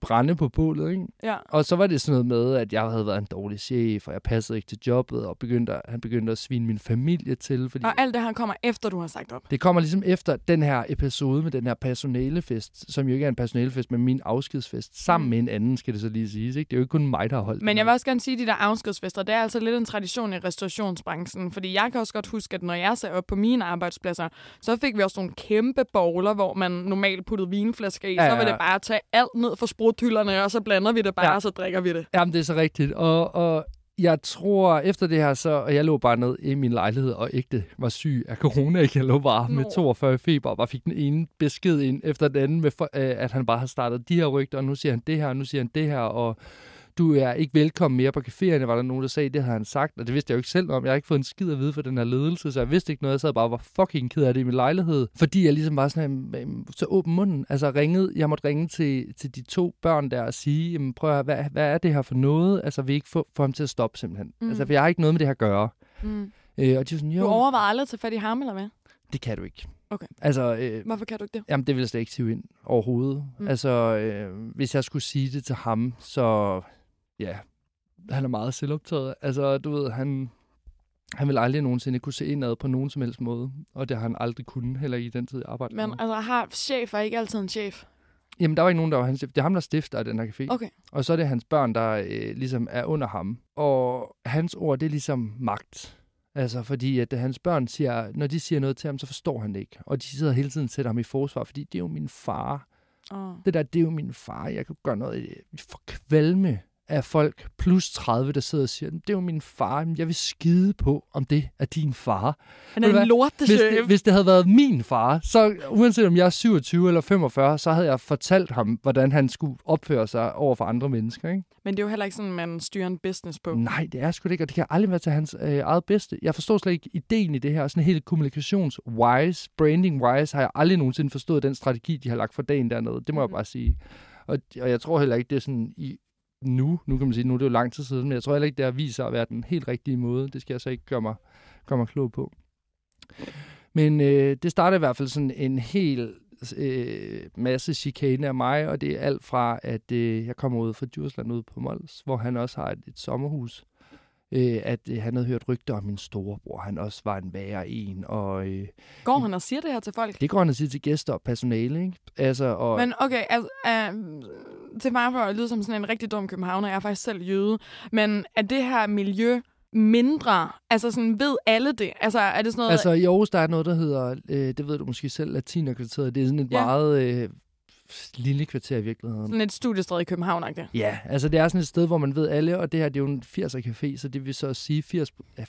Speaker 3: brænde på bålet, ikke?
Speaker 2: Ja.
Speaker 3: Og så var det sådan noget med, at jeg havde været en dårlig chef, og jeg passede ikke til jobbet, og begyndte, han begyndte at svine min familie til, fordi
Speaker 2: Og alt det her kommer efter, du har sagt op.
Speaker 3: det kommer ligesom efter den her episode med den her personalefest, som jo ikke er en personalefest, men min afskedsfest, sammen
Speaker 2: Mm.
Speaker 3: med en anden, skal det så lige siges. Ikke? Det er jo ikke kun mig, der har holdt
Speaker 2: Men jeg vil også gerne sige, at de der afskedsfester, det er altså lidt en tradition i restaurationsbranchen. Fordi jeg kan også godt huske, at når jeg sagde op på mine arbejdspladser, så fik vi også nogle kæmpe bowler, hvor man normalt puttede vinflasker i.
Speaker 3: Ja,
Speaker 2: Så var
Speaker 3: ja.
Speaker 2: det bare at tage alt ned fra spruthylderne, og så blander vi det bare,
Speaker 3: Ja.
Speaker 2: og så drikker vi det.
Speaker 3: Jamen, det er så rigtigt. Og, og jeg tror, efter det her, så og jeg lå bare ned i min lejlighed og ægte var syg af corona. Jeg lå bare med
Speaker 2: Nå.
Speaker 3: 42 i feber og bare fik den ene besked ind efter den anden, med, øh, at han bare har startet de her rygter, og nu siger han det her, og nu siger han det her, og du er ikke velkommen mere på caféerne, var der nogen, der sagde, det havde han sagt, og det vidste jeg jo ikke selv om. Jeg har ikke fået en skid at vide fra den her ledelse, så jeg vidste ikke noget. Jeg sad bare og var fucking ked af det i min lejlighed, fordi jeg ligesom bare sådan, "Jamen, så åben munden. Altså ringede, jeg måtte ringe til, til de to børn der og sige, jamen, prøv at, høre, hvad, hvad er det her for noget? Altså, vi ikke få, få ham til at stoppe simpelthen.
Speaker 2: Mm.
Speaker 3: Altså, for jeg har ikke noget med det her at gøre.
Speaker 2: Mm.
Speaker 3: Øh, og de var sådan, jo,
Speaker 2: Du overvejer aldrig at tage fat i ham, eller hvad?
Speaker 3: det kan du ikke.
Speaker 2: Okay.
Speaker 3: Altså, øh,
Speaker 2: Hvorfor kan du ikke det?
Speaker 3: Jamen, det vil jeg slet ikke sige ind overhovedet.
Speaker 2: Mm.
Speaker 3: Altså, øh, hvis jeg skulle sige det til ham, så ja, han er meget selvoptaget. Altså, du ved, han, han vil aldrig nogensinde kunne se indad på nogen som helst måde. Og det har han aldrig kunnet, heller i den tid, jeg arbejdede
Speaker 2: Men
Speaker 3: med.
Speaker 2: altså, har chef er ikke altid en chef.
Speaker 3: Jamen, der var ikke nogen, der var hans chef. Det er ham, der stifter den her café.
Speaker 2: Okay.
Speaker 3: Og så er det hans børn, der øh, ligesom er under ham. Og hans ord, det er ligesom magt. Altså, fordi at hans børn siger, når de siger noget til ham, så forstår han det ikke. Og de sidder hele tiden sætter ham i forsvar, fordi det er jo min far.
Speaker 2: Oh.
Speaker 3: Det der, det er jo min far. Jeg kan gøre noget for kvalme af folk plus 30, der sidder og siger, det er jo min far. Jamen, Jeg vil skide på, om det er din far.
Speaker 2: Han er en
Speaker 3: hvad?
Speaker 2: lorte
Speaker 3: Hvis det, hvis det havde været min far, så uanset om jeg er 27 eller 45, så havde jeg fortalt ham, hvordan han skulle opføre sig over for andre mennesker. Ikke?
Speaker 2: Men det er jo heller ikke sådan, man styrer en business på.
Speaker 3: Nej, det er sgu det ikke, og det kan aldrig være til hans øh, eget bedste. Jeg forstår slet ikke ideen i det her, sådan helt kommunikations-wise, branding-wise, har jeg aldrig nogensinde forstået den strategi, de har lagt for dagen dernede. Det må jeg
Speaker 2: Mhm.
Speaker 3: bare sige. Og, og jeg tror heller ikke, det er sådan i nu, nu kan man sige, nu er det jo lang tid siden, men jeg tror heller ikke, det har vist sig at være den helt rigtige måde. Det skal jeg så ikke gøre mig, gøre mig klog på. Men øh, det startede i hvert fald sådan en hel øh, masse chikane af mig, og det er alt fra, at øh, jeg kommer ud fra Djursland ud på Mols, hvor han også har et, et sommerhus, øh, at øh, han havde hørt rygter om min storebror, han også var en værre en, og øh,
Speaker 2: Går han og siger det her til folk?
Speaker 3: det går han at sige til gæster og personale, ikke? Altså, og,
Speaker 2: Men okay, altså, uh, til mig for at lyde som sådan en rigtig dum københavner, jeg er faktisk selv jøde, men er det her miljø mindre? Altså sådan, ved alle det? Altså, er det sådan noget...
Speaker 3: Altså i Aarhus, der er noget, der hedder, øh, det ved du måske selv, Latinerkvarteret. Det er sådan et
Speaker 2: ja.
Speaker 3: meget øh, lille kvarter i virkeligheden.
Speaker 2: sådan et studiestred i København, ikke?
Speaker 3: Ja, altså det er sådan et sted, hvor man ved alle, og det her det er jo en 80'er café, så det vil så sige 80, ja,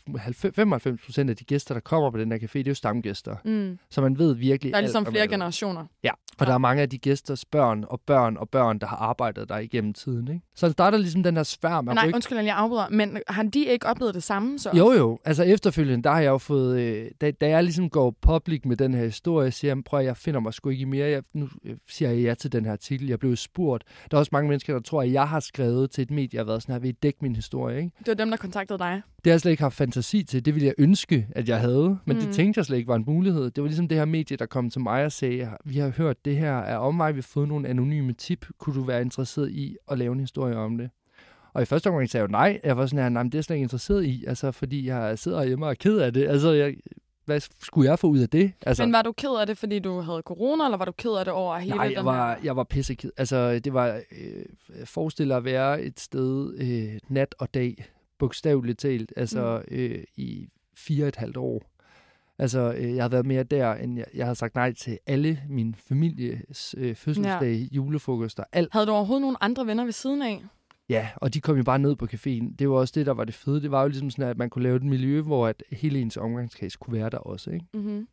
Speaker 3: 95 procent af de gæster, der kommer på den her café, det er jo stamgæster.
Speaker 2: Mm.
Speaker 3: Så man ved virkelig
Speaker 2: Der er
Speaker 3: alt
Speaker 2: ligesom
Speaker 3: om
Speaker 2: flere generationer.
Speaker 3: Ja, og der er mange af de gæsters børn og børn og børn, der har arbejdet der igennem tiden. Ikke? Så der er ligesom den her sværm af
Speaker 2: Nej,
Speaker 3: ryg-
Speaker 2: undskyld, jeg afbryder, men har de ikke oplevet det samme så?
Speaker 3: Jo, jo. Altså efterfølgende, der har jeg jo fået... Øh, da, da jeg ligesom går public med den her historie, siger jeg, prøv jeg finder mig sgu ikke mere. Jeg, nu øh, siger jeg ja til den her artikel. Jeg blev spurgt. Der er også mange mennesker, der tror, at jeg har skrevet til et medie, jeg har været sådan her, vil I dække min historie, ikke?
Speaker 2: Det var dem, der kontaktede dig.
Speaker 3: Det har jeg slet ikke haft fantasi til. Det ville jeg ønske, at jeg havde. Men mm. Det tænkte jeg slet ikke var en mulighed. Det var ligesom det her medie, der kom til mig og sagde, vi har hørt det her er om mig, vi har fået nogle anonyme tip. Kunne du være interesseret i at lave en historie om det? Og i første omgang sagde jeg jo nej. Jeg var sådan her, nej, men det er jeg slet ikke interesseret i. Altså, fordi jeg sidder hjemme og er ked af det. Altså, jeg, hvad skulle jeg få ud af det? Altså,
Speaker 2: Men var du ked af det, fordi du havde corona, eller var du ked af det over hele
Speaker 3: Nej,
Speaker 2: den
Speaker 3: jeg var,
Speaker 2: her...
Speaker 3: jeg var pisseked. Altså, det var... Øh, forestil dig at være et sted øh, nat og dag, bogstaveligt talt, altså mm. øh, i fire og et halvt år. Altså, øh, jeg har været mere der, end jeg, jeg har sagt nej til alle min families øh, fødselsdage, ja. julefrokoster, alt.
Speaker 2: Havde du overhovedet nogle andre venner ved siden af?
Speaker 3: Ja, og de kom jo bare ned på caféen. Det var også det, der var det fede. Det var jo ligesom sådan, at man kunne lave et miljø, hvor at hele ens omgangskreds kunne være der også, ikke?
Speaker 2: Mm-hmm.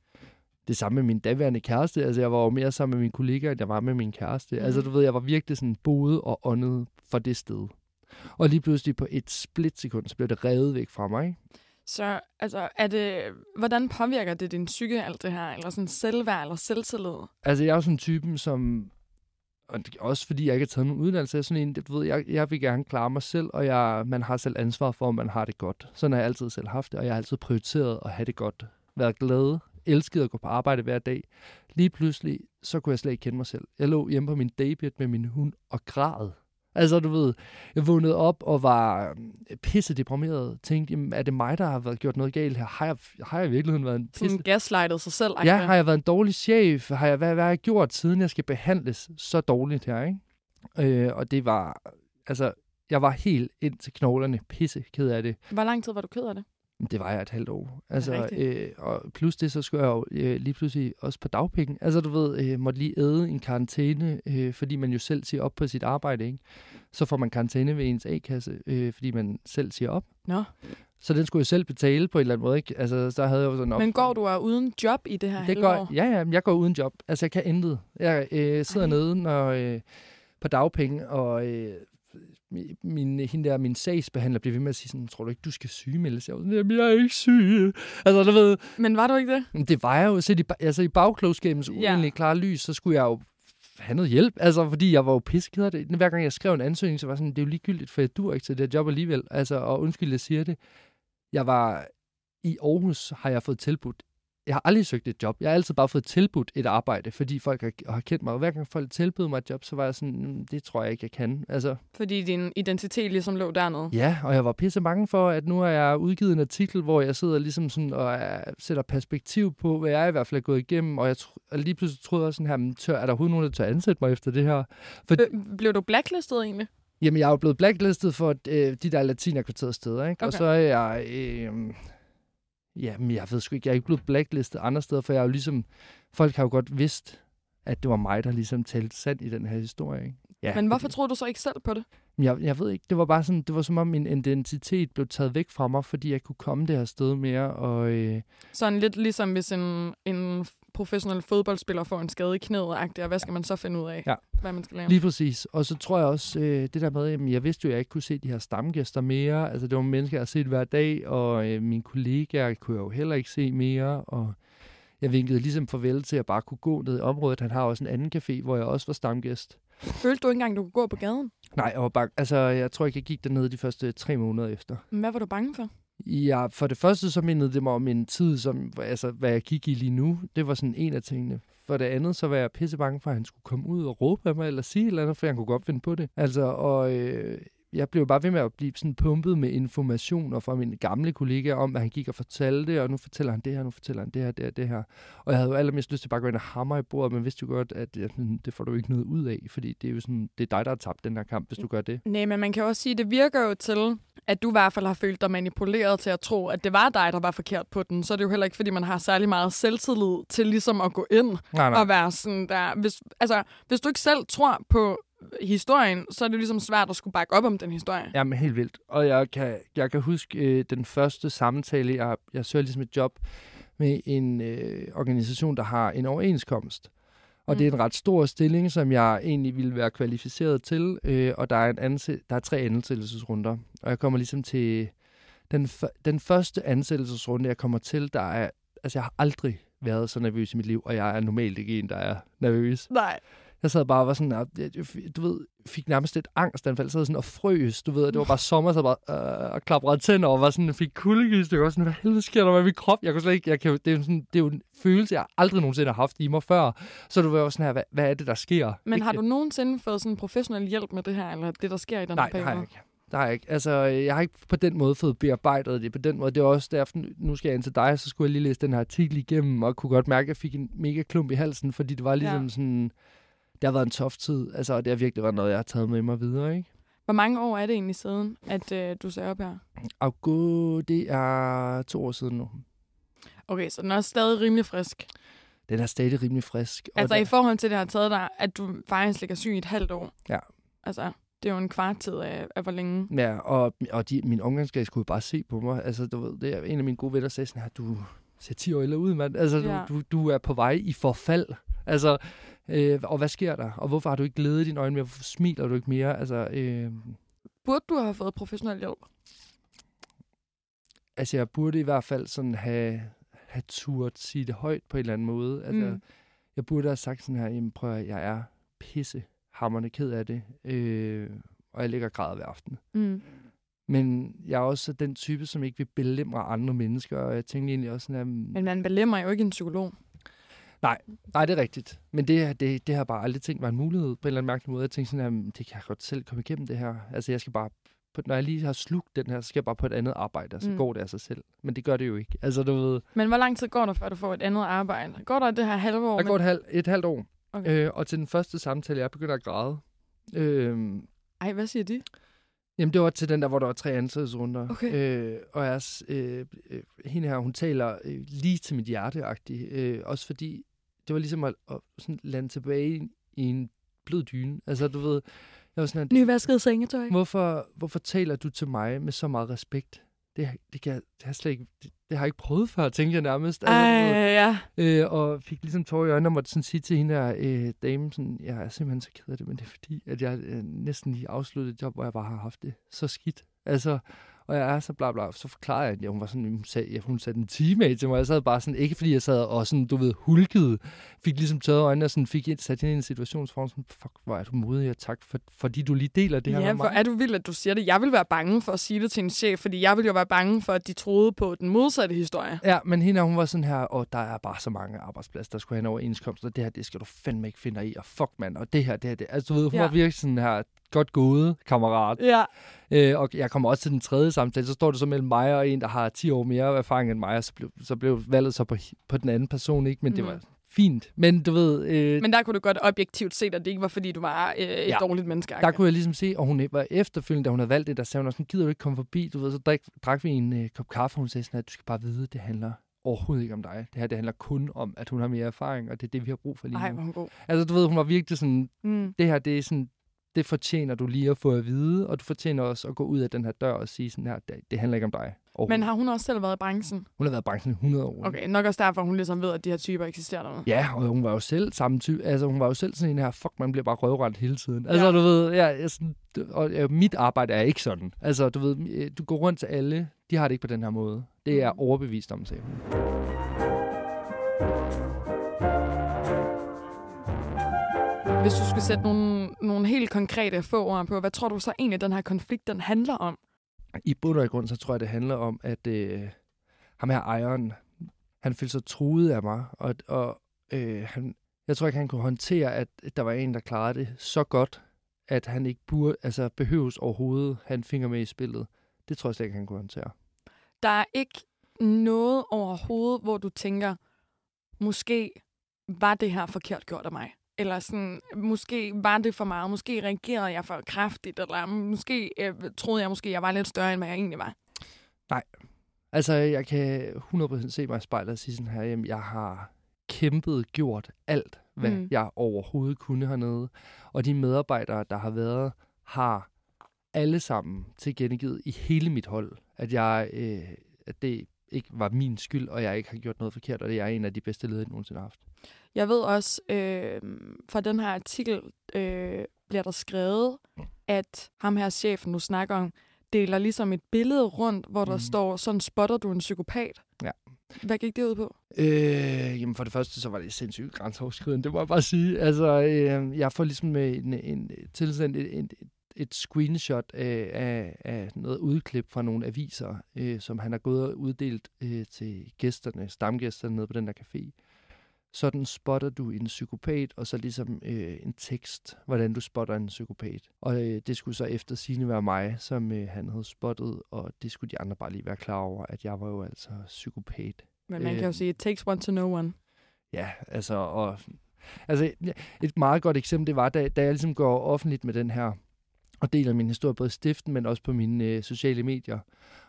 Speaker 3: det samme med min daværende kæreste. Altså, jeg var jo mere sammen med mine kollegaer, end jeg var med min kæreste. Altså,
Speaker 2: Mhm.
Speaker 3: du ved, jeg var virkelig sådan boet og åndet for det sted. Og lige pludselig på et splitsekund, så blev det revet væk fra mig. ikke?
Speaker 2: Så altså, er det, hvordan påvirker det din psyke, alt det her? Eller sådan selvværd eller selvtillid?
Speaker 3: Altså, jeg er jo sådan en typen, som... Og det- også fordi jeg ikke har taget nogen uddannelse, jeg er sådan en, du ved, jeg, jeg vil gerne klare mig selv, og jeg, man har selv ansvar for, om man har det godt. Sådan har jeg altid selv haft det, og jeg har altid prioriteret at have det godt. Været glad, elsket at gå på arbejde hver dag. Lige pludselig, så kunne jeg slet ikke kende mig selv. Jeg lå hjemme på min daybed med min hund og græd. Altså, du ved, jeg vågnede op og var øh, pisse deprimeret. Tænkte, jamen, er det mig, der har været gjort noget galt her? Har jeg, har jeg i virkeligheden været en pisse
Speaker 2: Sådan gaslightet sig selv.
Speaker 3: Ja, har jeg været en dårlig chef? Har jeg, hvad, hvad har jeg gjort, siden jeg skal behandles så dårligt her, ikke? Øh, og det var, altså, jeg var helt ind til knoglerne, pisse ked af det.
Speaker 2: Hvor lang tid var du ked af det?
Speaker 3: Men Det var jeg et halvt år. Altså, øh, og plus det, så skulle jeg jo øh, lige pludselig også på dagpenge. Altså, du ved, øh, måtte lige æde en karantæne, øh, fordi man jo selv siger op på sit arbejde, ikke? Så får man karantæne ved ens A-kasse, øh, fordi man selv siger op.
Speaker 2: Nå.
Speaker 3: Så den skulle jeg selv betale på en eller anden måde, ikke? Altså, så havde jeg jo sådan op.
Speaker 2: Men går du er uden job i det her
Speaker 3: Det går,
Speaker 2: år?
Speaker 3: ja, ja, jeg går uden job. Altså, jeg kan intet. Jeg øh, sidder
Speaker 2: Ej.
Speaker 3: nede når, øh, på dagpenge, og øh, min, hende der, min sagsbehandler bliver ved med at sige sådan, tror du ikke, du skal var sådan, jamen, jeg er ikke syg. Altså, du ved,
Speaker 2: Men var du ikke det?
Speaker 3: det var jeg jo. Set i, altså, i bagklogskabens
Speaker 2: Ja.
Speaker 3: uendelige klare lys, så skulle jeg jo have noget hjælp. Altså, fordi jeg var jo pisseked af det. Hver gang jeg skrev en ansøgning, så var sådan, det er jo ligegyldigt, for jeg dur ikke til det her job alligevel. Altså, og undskyld, jeg siger det. Jeg var i Aarhus, har jeg fået tilbudt. Jeg har aldrig søgt et job. Jeg har altid bare fået tilbudt et arbejde, fordi folk har, har kendt mig. Og hver gang folk tilbød mig et job, så var jeg sådan, "Mm, det tror jeg ikke, jeg kan. Altså,
Speaker 2: Fordi din identitet ligesom lå dernede.
Speaker 3: Ja, og jeg var pisse bange for, at nu har jeg udgivet en artikel, hvor jeg sidder ligesom sådan og er, sætter perspektiv på, hvad jeg i hvert fald er gået igennem, og jeg og lige pludselig troede jeg også sådan her, "Men tør, er der overhovedet nogen, der tør ansætte mig efter det her? For,
Speaker 2: Øh, Blev du blacklistet egentlig?
Speaker 3: jamen, jeg er jo blevet blacklistet for øh, de der latinakvarterede steder, ikke? Og
Speaker 2: Okay.
Speaker 3: så er jeg, øh, jamen, jeg ved sgu ikke, jeg er ikke blevet blacklistet andre steder, for jeg er jo ligesom, folk har jo godt vidst, at det var mig, der ligesom talte sandt i den her historie, ikke? Ja,
Speaker 2: Men hvorfor tror du så ikke selv på det?
Speaker 3: Jeg, jeg ved ikke, det var bare sådan, det var som om min identitet blev taget væk fra mig, fordi jeg kunne komme det her sted mere, og øh,
Speaker 2: Sådan lidt ligesom hvis en, en professionel fodboldspiller får en skade i knæet, og hvad skal man så finde ud af,
Speaker 3: Ja.
Speaker 2: hvad man skal lave?
Speaker 3: lige præcis. Og så tror jeg også, øh, det der med, jamen, jeg vidste jo, at jeg ikke kunne se de her stamgæster mere, altså det var mennesker, jeg har set hver dag, og øh, mine kollegaer kunne jeg jo heller ikke se mere, og jeg vinkede ligesom farvel til at bare kunne gå ned i området. Han har også en anden café, hvor jeg også var stamgæst.
Speaker 2: Følte du ikke engang, du kunne gå på gaden?
Speaker 3: Nej, jeg var bare, altså jeg tror ikke, jeg gik dernede de første tre måneder efter.
Speaker 2: Men Hvad var du bange for?
Speaker 3: Ja, for det første så mindede det mig om en tid, som, altså, hvad jeg gik i lige nu. Det var sådan en af tingene. For det andet, så var jeg pisse bange for, at han skulle komme ud og råbe af mig, eller sige et eller andet, for han kunne godt finde på det. Altså, og øh, jeg blev bare ved med at blive sådan pumpet med informationer fra mine gamle kollegaer om, at han gik og fortalte, og nu fortæller han det her, nu fortæller han det her, det her, det her. Og jeg havde jo allermest lyst til bare at gå ind og hammer i bordet, men vidste jo godt, at ja, det får du ikke noget ud af, fordi det er jo sådan, det er dig, der har tabt den her kamp, hvis du gør det.
Speaker 2: Nej, men man kan også sige, at det virker jo til, at du i hvert fald har følt dig manipuleret til at tro, at det var dig, der var forkert på den. Så er det jo heller ikke, fordi man har særlig meget selvtillid til ligesom at gå ind
Speaker 3: Nej,
Speaker 2: og være sådan der. Hvis, altså, hvis du ikke selv tror på historien, så er det ligesom svært at skulle bakke op om den historie.
Speaker 3: Jamen, helt vildt. Og jeg kan, jeg kan huske øh, den første samtale, jeg, jeg søger ligesom et job med en øh, organisation, der har en overenskomst. Og
Speaker 2: Mm.
Speaker 3: det er en ret stor stilling, som jeg egentlig ville være kvalificeret til, øh, og der er, en anse- der er tre ansættelsesrunder. Og jeg kommer ligesom til den, den første ansættelsesrunde, jeg kommer til, der er, altså jeg har aldrig været så nervøs i mit liv, og jeg er normalt ikke en, der er nervøs.
Speaker 2: Nej.
Speaker 3: Jeg sad bare og var sådan, jeg- du ved, fik nærmest et angstanfald. Sad sådan og frøs, du ved, og det var bare sommer, så bare øh, og klaprede tænder og var sådan, fik kuldegys. Det var sådan, hvad helvede sker der med min krop? Jeg kunne slet ikke, jeg kan, det, er jo sådan, det er jo en følelse, jeg aldrig nogensinde har haft i mig før. Så du var jo sådan her, hvad, hvad er det, der sker?
Speaker 2: Men
Speaker 3: Ikke?
Speaker 2: har du nogensinde fået sådan professionel hjælp med det her, eller det, der sker i den
Speaker 3: Nej,
Speaker 2: her periode?
Speaker 3: ikke. Det har jeg ikke. Altså, jeg har ikke på den måde fået bearbejdet det på den måde. Det er også derfor, nu skal jeg ind til dig, så skulle jeg lige læse den her artikel igennem, og kunne godt mærke, at jeg fik en mega klump i halsen, fordi det var ligesom
Speaker 2: ja.
Speaker 3: sådan, det har været en tof tid. Altså, og det har virkelig været noget, jeg har taget med mig videre, ikke?
Speaker 2: Hvor mange år er det egentlig siden, at øh, du sagde op her?
Speaker 3: August, det er to år siden nu.
Speaker 2: Okay, så den er stadig rimelig frisk.
Speaker 3: Den er stadig rimelig frisk.
Speaker 2: Altså
Speaker 3: der,
Speaker 2: i forhold til, det har taget dig, at du faktisk ligger syg i et halvt år.
Speaker 3: Ja.
Speaker 2: Altså, det er jo en kvart tid af, af hvor længe.
Speaker 3: Ja, og, og de, min omgangskreds kunne bare se på mig. Altså, du ved, det er en af mine gode venner, sagde sådan her, du ser 10 år ældre ud, mand. Altså,
Speaker 2: ja.
Speaker 3: du, du, du er på vej i forfald. Altså, øh, og hvad sker der? Og hvorfor har du ikke glæde i dine øjne mere? Hvorfor smiler du ikke mere? Altså, øh,
Speaker 2: Burde du have fået professionel hjælp?
Speaker 3: altså jeg burde i hvert fald sådan have, have turt sige det højt på en eller anden måde. Altså,
Speaker 2: Mm.
Speaker 3: jeg burde have sagt sådan her, jamen prøv at, jeg er pisse hammerne ked af det, øh, og jeg ligger og græder hver aften.
Speaker 2: Mm.
Speaker 3: Men jeg er også den type, som ikke vil belemre andre mennesker, og jeg tænkte egentlig også sådan, at,
Speaker 2: Men man belemmer jo ikke en psykolog.
Speaker 3: Nej, det er rigtigt. Men det, det, det har bare aldrig tænkt var en mulighed på en eller anden mærkelig måde. Jeg tænkte sådan, at det kan jeg godt selv komme igennem det her. Altså jeg skal bare, på, når jeg lige har slugt den her, så skal jeg bare på et andet arbejde, og så
Speaker 2: Mm.
Speaker 3: går det af sig selv. Men det gør det jo ikke. Altså du ved,
Speaker 2: Men hvor lang tid går der, før du får et andet arbejde? Går der det her halve år?
Speaker 3: der
Speaker 2: men-
Speaker 3: går et, halv, et halvt år,
Speaker 2: Okay.
Speaker 3: øh, og til den første samtale, jeg begynder at græde. Øh,
Speaker 2: Ej, hvad siger de?
Speaker 3: Jamen, det var til den der, hvor der var tre ansættelsesrunder.
Speaker 2: Okay.
Speaker 3: Øh, og jeg, øh, øh, hende her, hun taler øh, lige til mit hjerte øh, Også fordi, det var ligesom at, at sådan lande tilbage i, en blød dyne. Altså, du ved, jeg var sådan, at,
Speaker 2: Nyvasket sengetøj.
Speaker 3: hvorfor, hvorfor taler du til mig med så meget respekt? Det, det, kan, det har jeg slet ikke, det, det har jeg ikke prøvet før, tænkte jeg nærmest.
Speaker 2: Ej,
Speaker 3: du ved.
Speaker 2: ja.
Speaker 3: Øh, og fik ligesom tårer i øjnene og måtte sådan sige til hende her øh, dame, sådan, jeg er simpelthen så ked af det, men det er fordi, at jeg øh, næsten lige afsluttede et job, hvor jeg bare har haft det så skidt. Altså, og jeg er så bla bla, så forklarede jeg, at hun var sådan, hun sagde, ja, hun satte en time af til mig, jeg sad bare sådan, ikke fordi jeg sad og sådan, du ved, hulkede, fik ligesom tørret øjnene og sådan, fik sat hende i en situation, hvor sådan, fuck, hvor er du modig, og tak, for, fordi du lige deler det her
Speaker 2: Ja,
Speaker 3: med mig.
Speaker 2: er du vild, at du siger det. Jeg vil være bange for at sige det til en chef, fordi jeg vil jo være bange for, at de troede på den modsatte historie.
Speaker 3: Ja, men hende, hun var sådan her, og der er bare så mange arbejdspladser, der skulle have en overenskomst, og det her, det skal du fandme ikke finde dig i, og fuck mand, og det her, det her, det. Altså, du ved, hun
Speaker 2: Ja.
Speaker 3: ja. var virkelig sådan her, godt gået, kammerat.
Speaker 2: Ja.
Speaker 3: Øh, og jeg kommer også til den tredje samtale, så står det så mellem mig og en, der har 10 år mere erfaring end mig, og så blev, så blev valget så på, på den anden person, ikke? Men mm. det var fint. Men du ved, øh,
Speaker 2: Men der kunne du godt objektivt se, at det ikke var, fordi du var øh, et ja. Dårligt menneske.
Speaker 3: der kunne jeg ligesom se, og hun var efterfølgende, da hun havde valgt det, der sagde hun også, "Nu gider du ikke komme forbi, du ved, så drik, drak vi en øh, kop kaffe, og hun sagde sådan, at du skal bare vide, det handler overhovedet ikke om dig. Det her, det handler kun om, at hun har mere erfaring, og det er det, vi har brug for lige nu.
Speaker 2: hvor er hun god.
Speaker 3: Altså, du ved, hun var virkelig sådan,
Speaker 2: Mm.
Speaker 3: det her, det er sådan, det fortjener du lige at få at vide, og du fortjener også at gå ud af den her dør og sige sådan her, det, det handler ikke om dig.
Speaker 2: Men har hun også selv været i branchen?
Speaker 3: Hun har været i branchen i 100 år.
Speaker 2: Okay, nok også derfor, hun ligesom ved, at de her typer eksisterer derude.
Speaker 3: Ja, og hun var jo selv samme type. Altså, hun var jo selv sådan en her, fuck, man bliver bare røvrendt hele tiden. Altså,
Speaker 2: Ja.
Speaker 3: du ved, ja, sådan, og ja, mit arbejde er ikke sådan. Altså, du ved, øh, du går rundt til alle, de har det ikke på den her måde. Det er
Speaker 2: Mhm.
Speaker 3: overbevist om, sagde hun.
Speaker 2: Hvis du skulle sætte nogle, nogle helt konkrete få ord på, hvad tror du så egentlig, den her konflikt, den handler om?
Speaker 3: I bund og i grund, så tror jeg, det handler om, at øh, ham her ejeren, han følte sig truet af mig, og, og øh, han, jeg tror ikke, han kunne håndtere, at der var en, der klarede det så godt, at han ikke burde, altså behøves overhovedet have en finger med i spillet. Det tror jeg slet ikke, han kunne håndtere.
Speaker 2: Der er ikke noget overhovedet, hvor du tænker, måske var det her forkert gjort af mig. Eller sådan, måske var det for meget, måske reagerede jeg for kraftigt, eller måske øh, troede jeg måske, jeg var lidt større, end hvad jeg egentlig var.
Speaker 3: Altså, jeg kan 100% se mig i spejlet og sige sådan her, jamen, jeg har kæmpet, gjort alt, hvad
Speaker 2: mm.
Speaker 3: jeg overhovedet kunne hernede. Og de medarbejdere, der har været, har alle sammen tilkendegivet i hele mit hold, at, jeg, øh, at det ikke var min skyld, og jeg ikke har gjort noget forkert, og det er en af de bedste ledere, jeg nogensinde har haft.
Speaker 2: Jeg ved også, øh, fra den her artikel øh, bliver der skrevet, at ham her chefen, du snakker om, deler ligesom et billede rundt, hvor der
Speaker 3: Mhm.
Speaker 2: står, sådan spotter du en psykopat.
Speaker 3: Ja.
Speaker 2: Hvad gik det ud på?
Speaker 3: Øh, jamen for det første, så var det sindssygt grænseoverskridende, det må jeg bare sige. Altså, øh, jeg får ligesom en, en, tilsendt et, et, et screenshot af, af, af noget udklip fra nogle aviser, øh, som han har gået og uddelt øh, til gæsterne, stamgæsterne nede på den der café. Sådan spotter du en psykopat, og så ligesom øh, en tekst, hvordan du spotter en psykopat. Og øh, det skulle så efter sigende være mig, som øh, han havde spottet, og det skulle de andre bare lige være klar over, at jeg var jo altså psykopat.
Speaker 2: Men man kan jo
Speaker 3: Øh.
Speaker 2: sige, it takes one to know one.
Speaker 3: Ja, altså, og, altså et meget godt eksempel, det var, da, da jeg ligesom går offentligt med den her, og deler min historie både i stiften, men også på mine øh, sociale medier,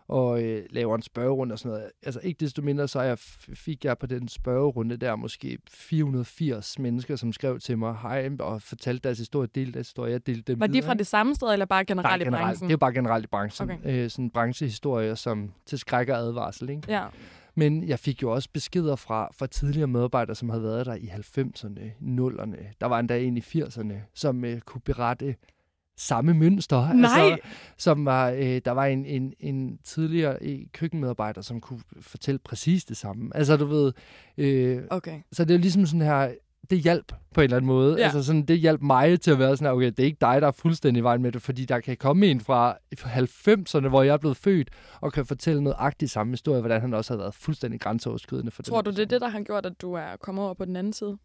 Speaker 3: og øh, laver en spørgerunde og sådan noget. Altså ikke desto mindre, så jeg, fik jeg på den spørgerunde der måske 480 mennesker, som skrev til mig, hej, og fortalte deres historie, delte deres historie, jeg delte dem
Speaker 2: Var de
Speaker 3: videre,
Speaker 2: fra
Speaker 3: ikke?
Speaker 2: det samme sted, eller bare generelt i
Speaker 3: Nej, generelt.
Speaker 2: branchen?
Speaker 3: Det er jo bare generelt i branchen.
Speaker 2: Okay.
Speaker 3: Øh, sådan branchehistorier, som til skræk og advarsel, ikke?
Speaker 2: Ja.
Speaker 3: Men jeg fik jo også beskeder fra, fra tidligere medarbejdere, som havde været der i 90'erne, 0'erne. Der var endda en i 80'erne, som øh, kunne berette samme mønster.
Speaker 2: Nej.
Speaker 3: Altså, som var, øh, der var en, en, en tidligere øh, køkkenmedarbejder, som kunne fortælle præcis det samme. Altså, du ved, øh,
Speaker 2: Okay.
Speaker 3: så det er ligesom sådan her, det hjalp på en eller anden måde.
Speaker 2: Ja.
Speaker 3: Altså sådan, det hjalp mig til at være sådan okay, det er ikke dig, der er fuldstændig i vejen med det, fordi der kan komme en fra 90'erne, hvor jeg er blevet født, og kan fortælle noget agtigt samme historie, hvordan han også har været fuldstændig grænseoverskridende for
Speaker 2: Tror
Speaker 3: den
Speaker 2: du, det er det, der har gjort, at du er kommet over på den anden side?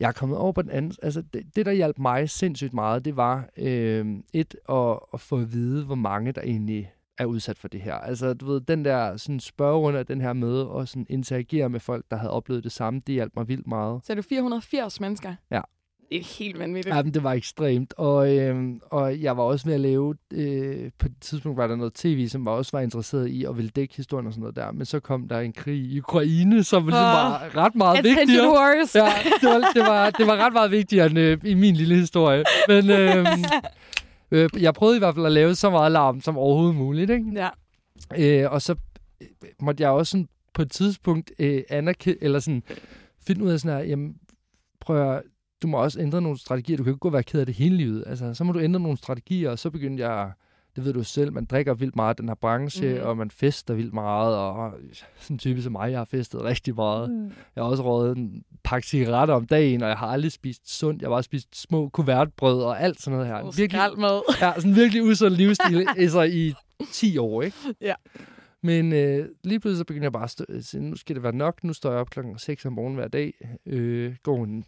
Speaker 3: Jeg er kommet over på den anden. Altså, det, det der hjalp mig sindssygt meget, det var øh, et, at, at få at vide, hvor mange der egentlig er udsat for det her. Altså, du ved, den der sådan spørgerunde af den her møde, og sådan interagere med folk, der havde oplevet det samme, det hjalp mig vildt meget.
Speaker 2: Så er du 480 mennesker?
Speaker 3: Ja.
Speaker 2: Det er helt vanvittigt.
Speaker 3: Ja, men det var ekstremt. Og, øh, og jeg var også ved at lave, øh, på et tidspunkt var der noget tv, som var også var interesseret i at ville dække historien og sådan noget der. Men så kom der en krig i Ukraine, som ligesom var ret meget vigtigere.
Speaker 2: wars!
Speaker 3: Ja, det var, det, var, det var ret meget vigtigere end øh, i min lille historie. Men øh, øh, jeg prøvede i hvert fald at lave så meget larm som overhovedet muligt. Ikke?
Speaker 2: ja.
Speaker 3: Øh, og så øh, måtte jeg også sådan, på et tidspunkt øh, anerkende, eller sådan, finde ud af sådan her, jamen, prøv at, du må også ændre nogle strategier. Du kan ikke gå og være ked af det hele livet. Altså, så må du ændre nogle strategier, og så begyndte jeg, det ved du selv, man drikker vildt meget i den her branche, mm. og man fester vildt meget, og sådan en type som mig, jeg har festet rigtig meget.
Speaker 2: Mm.
Speaker 3: Jeg har også røget en pakke cigaretter om dagen, og jeg har aldrig spist sundt. Jeg har bare spist små kuvertbrød og alt sådan noget her.
Speaker 2: Oh, skraldmad.
Speaker 3: Ja, sådan en virkelig usund livsstil altså i 10 år, ikke?
Speaker 2: Ja.
Speaker 3: Men øh, lige pludselig så begyndte jeg bare at stå, sige, nu skal det være nok. Nu står jeg op klokken 6 om morgenen hver dag, øh, går en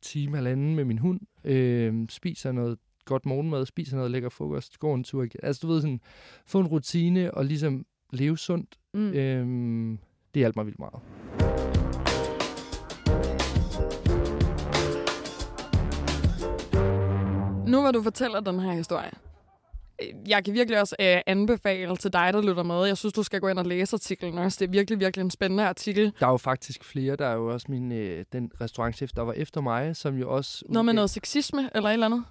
Speaker 3: time eller anden med min hund, øh, spiser noget godt morgenmad, spiser noget lækker frokost, går en tur igen. Altså du ved sådan, få en rutine og ligesom leve sundt.
Speaker 2: Mm.
Speaker 3: Øh, det hjalp mig vildt meget.
Speaker 2: Nu hvor du fortæller den her historie, øh, jeg kan virkelig også øh, anbefale til dig, der lytter med. Jeg synes, du skal gå ind og læse artiklen også. Det er virkelig, virkelig en spændende artikel.
Speaker 3: Der er jo faktisk flere. Der er jo også min, øh, den restaurantchef, der var efter mig, som jo også...
Speaker 2: Noget med noget sexisme eller et eller andet?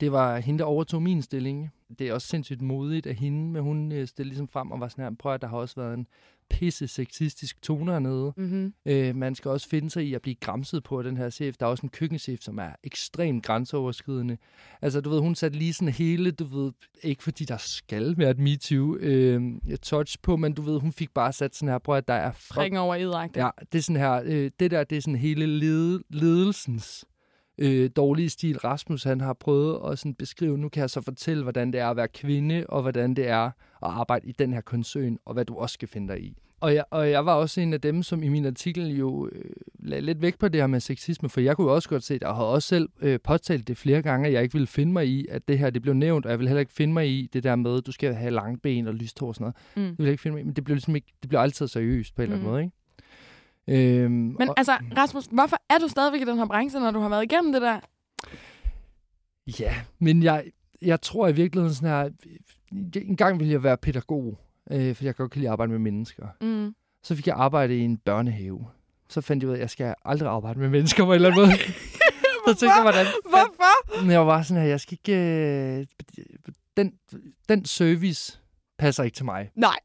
Speaker 3: Det var hende, der overtog min stilling. Det er også sindssygt modigt af hende, men hun øh, stillede ligesom frem og var sådan her, prøv at der har også været en pisse sexistisk tone hernede.
Speaker 2: Mm-hmm.
Speaker 3: Øh, man skal også finde sig i at blive græmset på den her chef. Der er også en køkkenchef, som er ekstremt grænseoverskridende. Altså, du ved, hun satte lige sådan hele, du ved, ikke fordi der skal være et MeToo øh, touch på, men du ved, hun fik bare sat sådan her, prøv at der er...
Speaker 2: Prikken over i
Speaker 3: Ja, det er sådan her, øh, det der, det er sådan hele led, ledelsens øh, dårlige stil. Rasmus, han har prøvet at sådan beskrive, nu kan jeg så fortælle, hvordan det er at være kvinde, og hvordan det er at arbejde i den her koncern, og hvad du også skal finde dig i. Og jeg, og jeg var også en af dem, som i min artikel jo øh, lagde lidt væk på det her med sexisme, for jeg kunne også godt se det, og har også selv øh, påtalt det flere gange, at jeg ikke ville finde mig i, at det her det blev nævnt, og jeg vil heller ikke finde mig i det der med, at du skal have lange ben og lyst hår og sådan noget.
Speaker 2: Mm.
Speaker 3: Det vil jeg ikke finde mig i, men det blev ligesom ikke, det blev altid seriøst på en eller anden
Speaker 2: Mm.
Speaker 3: måde, ikke? Øhm,
Speaker 2: Men
Speaker 3: og,
Speaker 2: altså, Rasmus, hvorfor er du stadigvæk i den her branche, når du har været igennem det der?
Speaker 3: ja, men jeg, jeg tror i virkeligheden sådan her, en gang ville jeg være pædagog, øh, for jeg kan godt lide at arbejde med mennesker.
Speaker 2: Mm.
Speaker 3: Så fik jeg arbejde i en børnehave. Så fandt jeg ud af, at jeg skal aldrig arbejde med mennesker på en eller anden måde. så tænkte jeg, hvordan...
Speaker 2: Hvorfor?
Speaker 3: Men jeg var sådan her, jeg skal ikke... Øh, den, den service passer ikke til mig.
Speaker 2: Nej.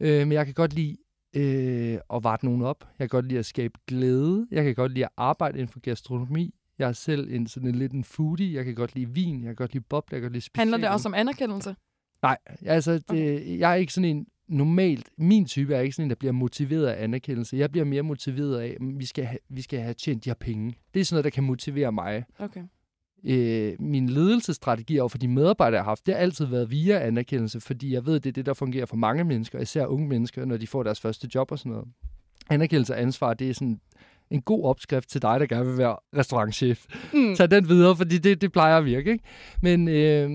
Speaker 3: Øh, men jeg kan godt lide øh, at varte nogen op. Jeg kan godt lide at skabe glæde. Jeg kan godt lide at arbejde inden for gastronomi. Jeg er selv en sådan en lidt en foodie. Jeg kan godt lide vin. Jeg kan godt lide bobler. Jeg kan godt lide special.
Speaker 2: Handler det også om anerkendelse?
Speaker 3: Nej, altså, det, okay. jeg er ikke sådan en normalt, min type er ikke sådan en, der bliver motiveret af anerkendelse. Jeg bliver mere motiveret af, at vi skal have, vi skal have tjent de her penge. Det er sådan noget, der kan motivere mig.
Speaker 2: Okay.
Speaker 3: Øh, min ledelsesstrategi over for de medarbejdere, jeg har haft, det har altid været via anerkendelse, fordi jeg ved, det er det, der fungerer for mange mennesker, især unge mennesker, når de får deres første job og sådan noget. Anerkendelse og ansvar, det er sådan en god opskrift til dig, der gerne vil være restaurantchef.
Speaker 2: Mm.
Speaker 3: Tag den videre, fordi det, det plejer at virke, ikke? Men øh,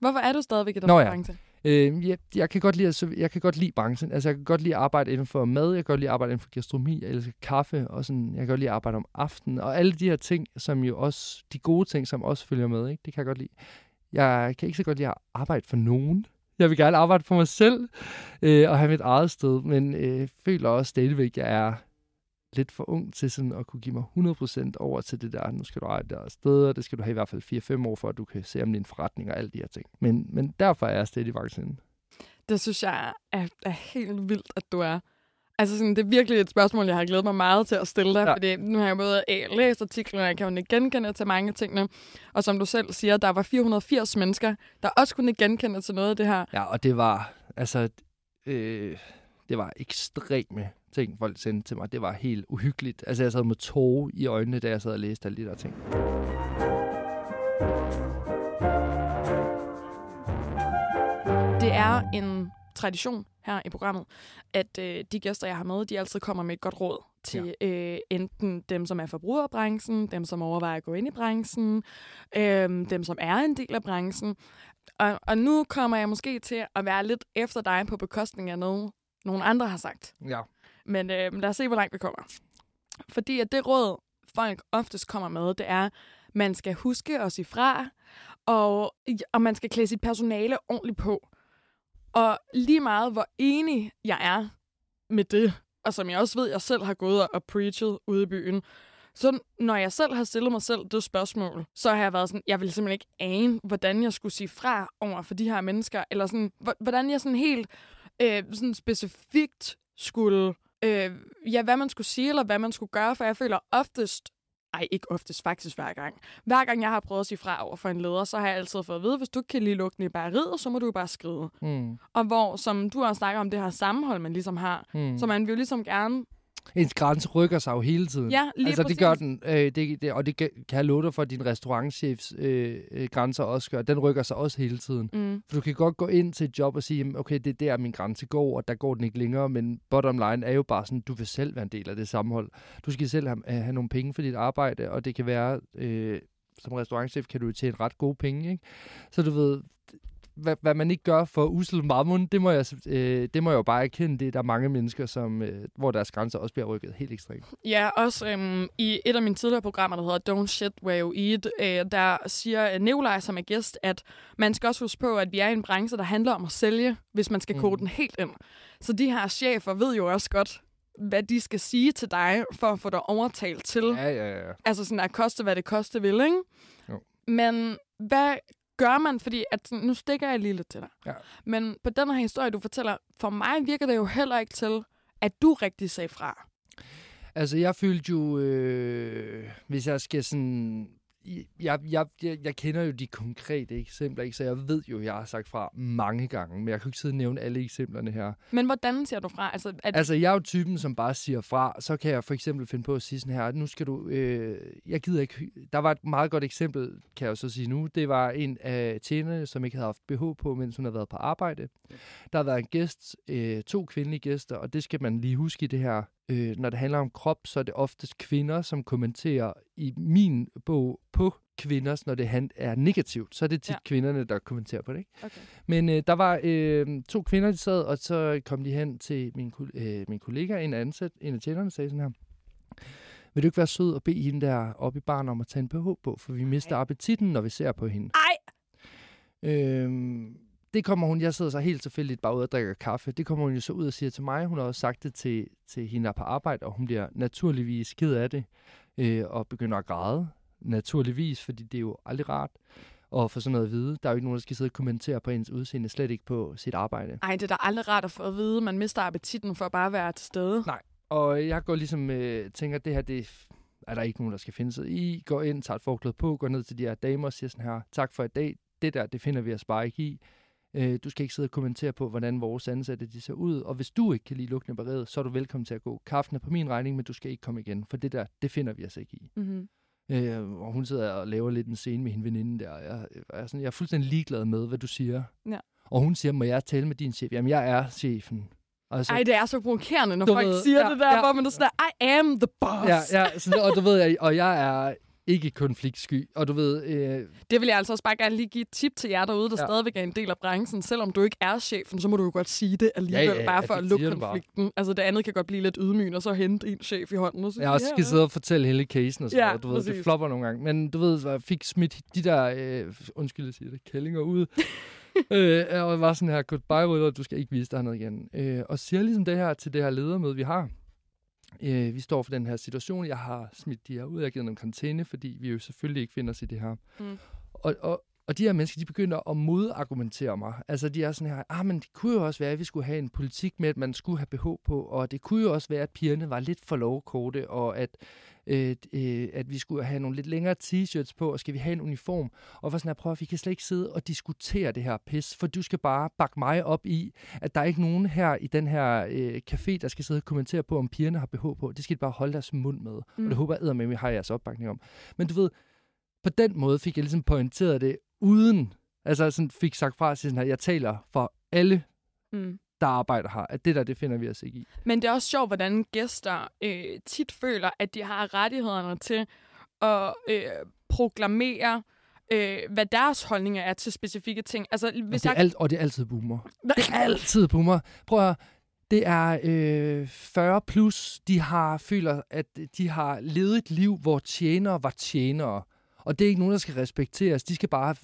Speaker 2: Hvorfor er du stadigvæk i den
Speaker 3: Nå ja.
Speaker 2: branche?
Speaker 3: Øh, jeg, jeg, kan godt lide, jeg kan godt lide branchen. Altså, jeg kan godt lide at arbejde inden for mad. Jeg kan godt lide at arbejde inden for gastronomi. Jeg elsker kaffe. Og sådan, jeg kan godt lide at arbejde om aftenen. Og alle de her ting, som jo også... De gode ting, som også følger med, ikke? det kan jeg godt lide. Jeg kan ikke så godt lide at arbejde for nogen. Jeg vil gerne arbejde for mig selv øh, og have mit eget sted. Men øh, føler også stadigvæk, at jeg er lidt for ung til sådan at kunne give mig 100% over til det der, nu skal du eje det der sted, og det skal du have i hvert fald 4-5 år for, at du kan se om din forretning og alle de her ting. Men, men derfor er jeg stadig i branchen.
Speaker 2: Det synes jeg er, er helt vildt, at du er. Altså, sådan, det er virkelig et spørgsmål, jeg har glædet mig meget til at stille dig,
Speaker 3: Ja.
Speaker 2: fordi nu har jeg både læst artiklen, og jeg kan jo ikke genkende til mange af tingene. Og som du selv siger, der var 480 mennesker, der også kunne genkende til noget af det her.
Speaker 3: Ja, og det var, altså, øh, det var ekstreme ting, folk sendte til mig. Det var helt uhyggeligt. Altså, jeg sad med tårer i øjnene, da jeg sad og læste alle de der ting.
Speaker 2: Det er en tradition her i programmet, at øh, de gæster, jeg har med, de altid kommer med et godt råd til ja. øh, enten dem, som er forbrugerbranchen, dem, som overvejer at gå ind i branchen, øh, dem, som er en del af branchen. Og, og nu kommer jeg måske til at være lidt efter dig på bekostning af noget, nogle andre har sagt.
Speaker 3: Ja.
Speaker 2: Men øh, lad os se, hvor langt vi kommer. Fordi at det råd, folk oftest kommer med, det er, man skal huske at sige fra, og, og man skal klæde sit personale ordentligt på. Og lige meget, hvor enig jeg er med det, og som jeg også ved, jeg selv har gået og preachet ude i byen, så når jeg selv har stillet mig selv det spørgsmål, så har jeg været sådan, jeg vil simpelthen ikke ane, hvordan jeg skulle sige fra over for de her mennesker, eller sådan, hvordan jeg sådan helt øh, sådan specifikt skulle, øh, ja, hvad man skulle sige, eller hvad man skulle gøre, for jeg føler oftest, ej, ikke oftest, faktisk hver gang. Hver gang jeg har prøvet at sige fra over for en leder, så har jeg altid fået at vide, hvis du ikke kan lide lugten i bageriet, så må du jo bare skride.
Speaker 3: Mm.
Speaker 2: Og hvor, som du også snakker om, det her sammenhold, man ligesom har,
Speaker 3: Mm.
Speaker 2: så man vil jo ligesom gerne...
Speaker 3: Ens grænse rykker sig jo hele tiden.
Speaker 2: Ja, lige
Speaker 3: altså,
Speaker 2: præcis.
Speaker 3: det gør den, øh, det, det, og det kan jeg love dig for, at din restaurantchefs øh, øh, grænser også gør. Den rykker sig også hele tiden.
Speaker 2: Mm.
Speaker 3: For du kan godt gå ind til et job og sige, okay, det er der, min grænse går, og der går den ikke længere, men bottom line er jo bare sådan, du vil selv være en del af det sammenhold. Du skal selv have, have nogle penge for dit arbejde, og det kan være, øh, som restaurantchef kan du jo tjene ret gode penge, ikke? Så du ved, hvad, hvad man ikke gør for usel mammon, det må, jeg, øh, det må jeg jo bare erkende. Det er der er mange mennesker, som, øh, hvor deres grænser også bliver rykket helt ekstremt.
Speaker 2: Ja, også øhm, i et af mine tidligere programmer, der hedder Don't Shit Where You Eat, øh, der siger øh, Nikolaj, som er gæst, at man skal også huske på, at vi er i en branche, der handler om at sælge, hvis man skal kode
Speaker 3: Mm.
Speaker 2: den helt ind. Så de her chefer ved jo også godt, hvad de skal sige til dig, for at få dig overtalt til.
Speaker 3: Ja, ja, ja.
Speaker 2: Altså sådan at koste, hvad det koste vil, ikke?
Speaker 3: Jo.
Speaker 2: Men hvad gør man? Fordi at, sådan, nu stikker jeg lige lidt til dig.
Speaker 3: Ja.
Speaker 2: Men på den her historie, du fortæller, for mig virker det jo heller ikke til, at du rigtig sagde fra.
Speaker 3: Altså, jeg følte jo, øh, hvis jeg skal sådan... Jeg, jeg, jeg, jeg kender jo de konkrete eksempler, ikke? så jeg ved jo, jeg har sagt fra mange gange, men jeg kan ikke sidde og nævne alle eksemplerne her.
Speaker 2: Men hvordan siger du fra? Altså, at,
Speaker 3: Altså, jeg er jo typen, som bare siger fra. Så kan jeg for eksempel finde på at sige sådan her, nu skal du... Øh, jeg gider ikke... Der var et meget godt eksempel, kan jeg jo så sige nu. Det var en af tjenerne, som ikke havde haft BH på, mens hun havde været på arbejde. Der har været en gæst, øh, to kvindelige gæster, og det skal man lige huske i det her. Øh, når det handler om krop, så er det oftest kvinder, som kommenterer i min bog på kvinder, når det er negativt. Så er det tit
Speaker 2: Ja.
Speaker 3: kvinderne, der kommenterer på det. Ikke?
Speaker 2: okay.
Speaker 3: Men øh, der var øh, to kvinder, der sad, og så kom de hen til min, øh, min kollega, en ansat, en af tjenerne, sagde sådan her, vil du ikke være sød og bede hende der oppe i baren om at tage en BH på, for vi mister appetitten, når vi ser på hende.
Speaker 2: Ej!
Speaker 3: Øhm, det kommer hun, jeg sidder så helt tilfældigt bare ud og drikker kaffe, det kommer hun jo så ud og siger til mig, hun har også sagt det til, til hende på arbejde, og hun bliver naturligvis ked af det, øh, og begynder at græde, naturligvis, fordi det er jo aldrig rart at få sådan noget at vide. Der er jo ikke nogen, der skal sidde og kommentere på ens udseende, slet ikke på sit arbejde.
Speaker 2: Ej, det er da aldrig rart at få at vide, man mister appetitten for at bare være til stede.
Speaker 3: Og jeg går ligesom øh, tænker, at det her, det er der ikke nogen, der skal finde sig i. Går ind, tager et forklæde på, går ned til de her damer og siger sådan her, tak for i dag, det der, det finder vi os bare ikke i. Øh, du skal ikke sidde og kommentere på, hvordan vores ansatte de ser ud, og hvis du ikke kan lide lugten af bariet, så er du velkommen til at gå. Kaffen er på min regning, men du skal ikke komme igen, for det der, det finder vi os ikke i.
Speaker 2: Mm-hmm.
Speaker 3: Øh, og hun sidder og laver lidt en scene med hende veninde der. og Jeg, jeg, er sådan, jeg er fuldstændig ligeglad med, hvad du siger.
Speaker 2: Ja.
Speaker 3: Og hun siger, må jeg tale med din chef? Jamen, jeg er chefen. Altså,
Speaker 2: Ej, det er så provokerende, når folk
Speaker 3: ved,
Speaker 2: siger
Speaker 3: ja,
Speaker 2: det der,
Speaker 3: ja.
Speaker 2: hvor man er sådan, der, I am the boss.
Speaker 3: Ja, ja sådan, og du ved, jeg, og jeg er ikke konfliktsky, og du ved, øh,
Speaker 2: Det vil jeg altså også bare gerne lige give et tip til jer derude, der ja.
Speaker 3: Ja.
Speaker 2: stadigvæk er en del af branchen. Selvom du ikke er chefen, så må du jo godt sige det alligevel,
Speaker 3: Ja, ja,
Speaker 2: bare
Speaker 3: ja,
Speaker 2: for
Speaker 3: det
Speaker 2: at lukke
Speaker 3: bare.
Speaker 2: konflikten. Altså det andet kan godt blive lidt ydmygende, og så hente en chef i hånden. Og så
Speaker 3: jeg også skal sidde og fortælle hele casen og sådan
Speaker 2: Ja,
Speaker 3: ja, noget, du ved,
Speaker 2: præcis.
Speaker 3: det flopper nogle gange. Men du ved, jeg fik smidt de der, øh, undskyld, jeg siger det, kællinger ud, øh, og var sådan her, goodbye, Rødder, du skal ikke vise dig noget igen. Øh, og siger ligesom det her til det her ledermøde, vi har. Øh, vi står for den her situation, jeg har smidt de her ud, jeg har givet dem karantæne, fordi vi jo selvfølgelig ikke finder os i det her.
Speaker 2: Mm.
Speaker 3: Og, og Og de her mennesker, de begynder at modargumentere mig. Altså, de er sådan her, ah, men det kunne jo også være, at vi skulle have en politik med, at man skulle have BH på, og det kunne jo også være, at pigerne var lidt for lovkorte, og at, øh, øh, at vi skulle have nogle lidt længere t-shirts på, og skal vi have en uniform? Og var sådan her, prøv at vi kan slet ikke sidde og diskutere det her pis, for du skal bare bakke mig op i, at der er ikke nogen her i den her øh, café, der skal sidde og kommentere på, om pigerne har BH på. Det skal de bare holde deres mund med. Mm. Og det håber jeg, at vi har jeres opbakning om. Men du ved, på den måde fik jeg ligesom pointeret det, uden, altså sådan fik sagt fra, sådan her, jeg taler for alle, mm. Der arbejder her, at det der, det finder vi os ikke i.
Speaker 2: Men det er også sjovt, hvordan gæster øh, tit føler, at de har rettighederne til at øh, proklamere, øh, hvad deres holdninger er til specifikke ting. Altså, hvis
Speaker 3: og, det er
Speaker 2: jeg...
Speaker 3: alt, og det er altid boomer. det er altid boomer. Prøv at det er øh, 40 plus, de har føler, at de har levet et liv, hvor tjenere var tjenere. Og det er ikke nogen, der skal respekteres. De skal bare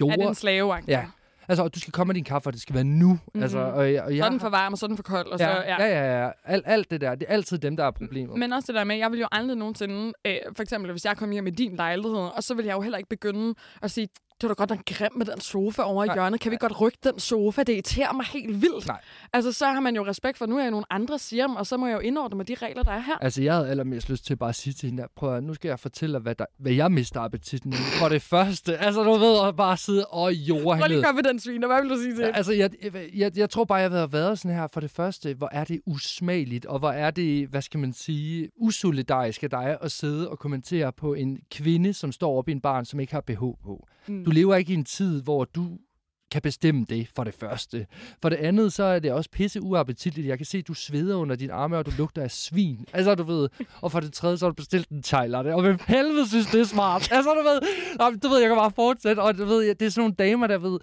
Speaker 3: jord.
Speaker 2: Er det en slave,
Speaker 3: Ja. Altså, du skal komme med din kaffe, og det skal være nu. Mm-hmm. Altså, og, og
Speaker 2: jeg, så er den for varm, og så er den for kold. Og
Speaker 3: ja,
Speaker 2: så,
Speaker 3: ja, ja. ja, ja. Alt, alt det der, det er altid dem, der er problemet.
Speaker 2: Men også det der med, jeg vil jo aldrig nogensinde, øh, for eksempel hvis jeg kommer hjem i din lejlighed, og så vil jeg jo heller ikke begynde at sige, det var da godt nok grim med den sofa over i hjørnet. Kan vi godt rykke den sofa? Det irriterer mig helt vildt.
Speaker 3: Nej.
Speaker 2: Altså, så har man jo respekt for, nu er jeg nogle andre siger og så må jeg jo indordne med de regler, der er her.
Speaker 3: Altså, jeg havde allermest lyst til bare at sige til hende, prøv at, nu skal jeg fortælle dig, hvad, der, hvad jeg mister appetitten for det første. Altså, du ved, at bare sidde og jorde
Speaker 2: Prøv lige komme den sviner. Hvad vil du sige til
Speaker 3: Altså, jeg, jeg, jeg, jeg tror bare, jeg har været sådan her. For det første, hvor er det usmageligt, og hvor er det, hvad skal man sige, usolidarisk af dig at sidde og kommentere på en kvinde, som står op i en barn, som ikke har BH på. Mm. Du lever ikke i en tid, hvor du kan bestemme det, for det første. For det andet, så er det også pisse uappetitligt. Jeg kan se, at du sveder under dine arme, og du lugter af svin. Altså, du ved. Og for det tredje, så har du bestilt en thailatte. Og hvem helvede synes, det er smart. Altså, du ved. Du ved, jeg kan bare fortsætte. Og du ved, det er sådan nogle damer, der ved...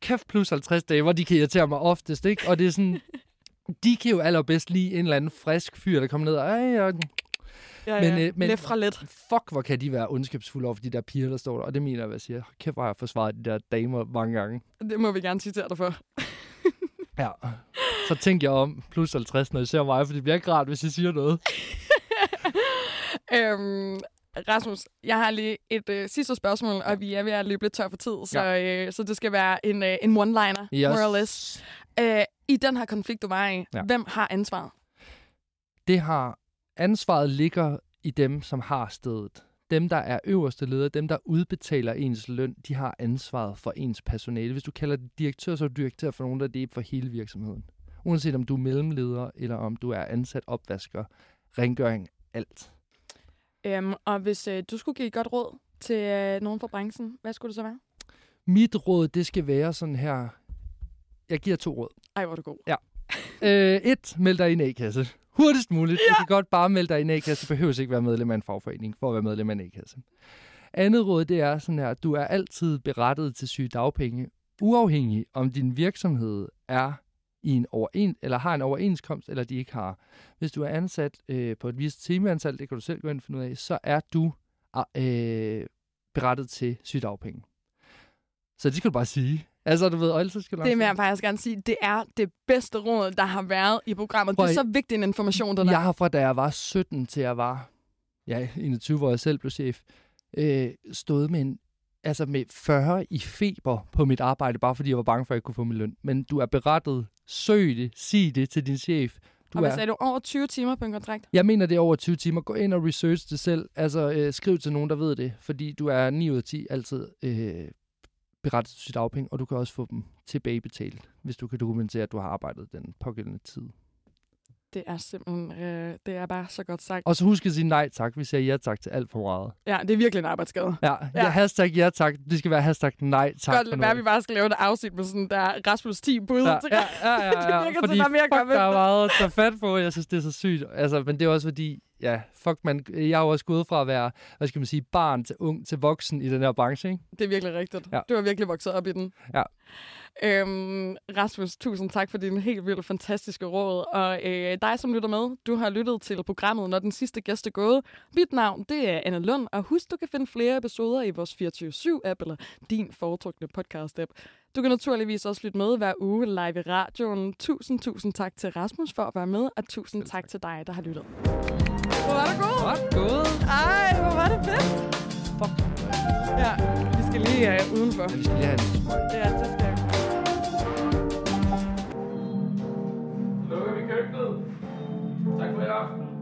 Speaker 3: Kæft plus 50 damer, de kan irritere mig oftest, ikke? Og det er sådan... De kan jo allerbedst lige en eller anden frisk fyr, der kommer ned og... Ej, og
Speaker 2: Ja, men. Øh, men fra let.
Speaker 3: Fuck, hvor kan de være ondskabsfulde over for de der piger, der står der. Og det mener jeg, hvad jeg siger. Kæft, hvor har jeg forsvaret de der damer mange gange.
Speaker 2: Det må vi gerne citere dig for.
Speaker 3: ja. Så tænker jeg om plus 50, når jeg ser mig, for det bliver ikke rart, hvis jeg siger noget.
Speaker 2: øhm, Rasmus, jeg har lige et øh, sidste spørgsmål, og vi er ved at løbe lidt tør for tid, så, ja. øh, så det skal være en, øh, en one-liner,
Speaker 3: yes.
Speaker 2: more or less. Øh, I den her konflikt, du var i, ja. hvem har ansvaret?
Speaker 3: Det har ansvaret ligger i dem, som har stedet. Dem, der er øverste leder, dem, der udbetaler ens løn, de har ansvaret for ens personale. Hvis du kalder det direktør, så er du direktør for nogen, der det er for hele virksomheden. Uanset om du er mellemleder, eller om du er ansat opvasker, rengøring, alt.
Speaker 2: Øhm, og hvis øh, du skulle give et godt råd til øh, nogen fra branchen, hvad skulle det så være?
Speaker 3: Mit råd, det skal være sådan her. Jeg giver to råd.
Speaker 2: Ej, hvor er du god.
Speaker 3: Ja. øh, et, meld dig i en A-kasse hurtigst muligt. Ja. Du kan godt bare melde dig i en A-kasse. Du behøver ikke være medlem af en fagforening for at være medlem af en A-kasse. Andet råd, det er sådan her, at du er altid berettet til syge dagpenge, uafhængig om din virksomhed er i en overen, eller har en overenskomst, eller de ikke har. Hvis du er ansat øh, på et vist timeantal, det kan du selv gå ind og finde ud af, så er du øh, berettet til sygedagpenge. Så det skal du bare sige. Altså, du ved, du
Speaker 2: Det vil jeg faktisk gerne sige. Det er det bedste råd, der har været i programmet. Prøv, det er så vigtig en information, der
Speaker 3: Jeg har fra da jeg var 17 til jeg var ja, 21, hvor jeg selv blev chef, øh, stået med en altså med 40 i feber på mit arbejde, bare fordi jeg var bange for, at jeg kunne få min løn. Men du er berettet. Søg det. Sig det til din chef.
Speaker 2: Du og hvad sagde du? Over 20 timer på en kontrakt?
Speaker 3: Jeg mener, det er over 20 timer. Gå ind og research det selv. Altså, øh, skriv til nogen, der ved det. Fordi du er 9 ud af 10 altid øh, berettet til dagpenge, og du kan også få dem tilbagebetalt, hvis du kan dokumentere, at du har arbejdet den pågældende tid.
Speaker 2: Det er simpelthen, øh, det er bare så godt sagt.
Speaker 3: Og så husk at sige nej tak, vi siger ja tak til alt for meget.
Speaker 2: Ja, det er virkelig en arbejdsskade.
Speaker 3: Ja, ja. ja hashtag ja tak, det skal være hashtag nej tak.
Speaker 2: Godt, lad vi bare skal lave et afsnit med sådan der Rasmus 10 bud.
Speaker 3: Ja, ja, ja, ja, ja. det virker fordi til, der, mere fuck, der er meget at tage fat på, jeg synes, det er så sygt. Altså, men det er også fordi, ja, fuck man, jeg har jo også gået fra at være, hvad skal man sige, barn til ung til voksen i den her branche, ikke?
Speaker 2: Det er virkelig rigtigt. Ja. Du har virkelig vokset op i den.
Speaker 3: Ja.
Speaker 2: Øhm, Rasmus, tusind tak for din helt vildt fantastiske råd. Og øh, dig, som lytter med, du har lyttet til programmet, når den sidste gæst er gået. Mit navn, det er Anna Lund, og husk, du kan finde flere episoder i vores 24-7-app eller din foretrukne podcast-app. Du kan naturligvis også lytte med hver uge live i radioen. Tusind, tusind tak til Rasmus for at være med, og tusind tak til dig, der har lyttet var god.
Speaker 3: Godt gået.
Speaker 2: Ej, hvor var det fedt.
Speaker 3: Fuck.
Speaker 2: Ja, vi skal lige have uh, udenfor.
Speaker 3: Ja, vi skal lige have en smøg.
Speaker 2: Ja, det skal jeg. Lukker vi køkkenet. Tak for i aften.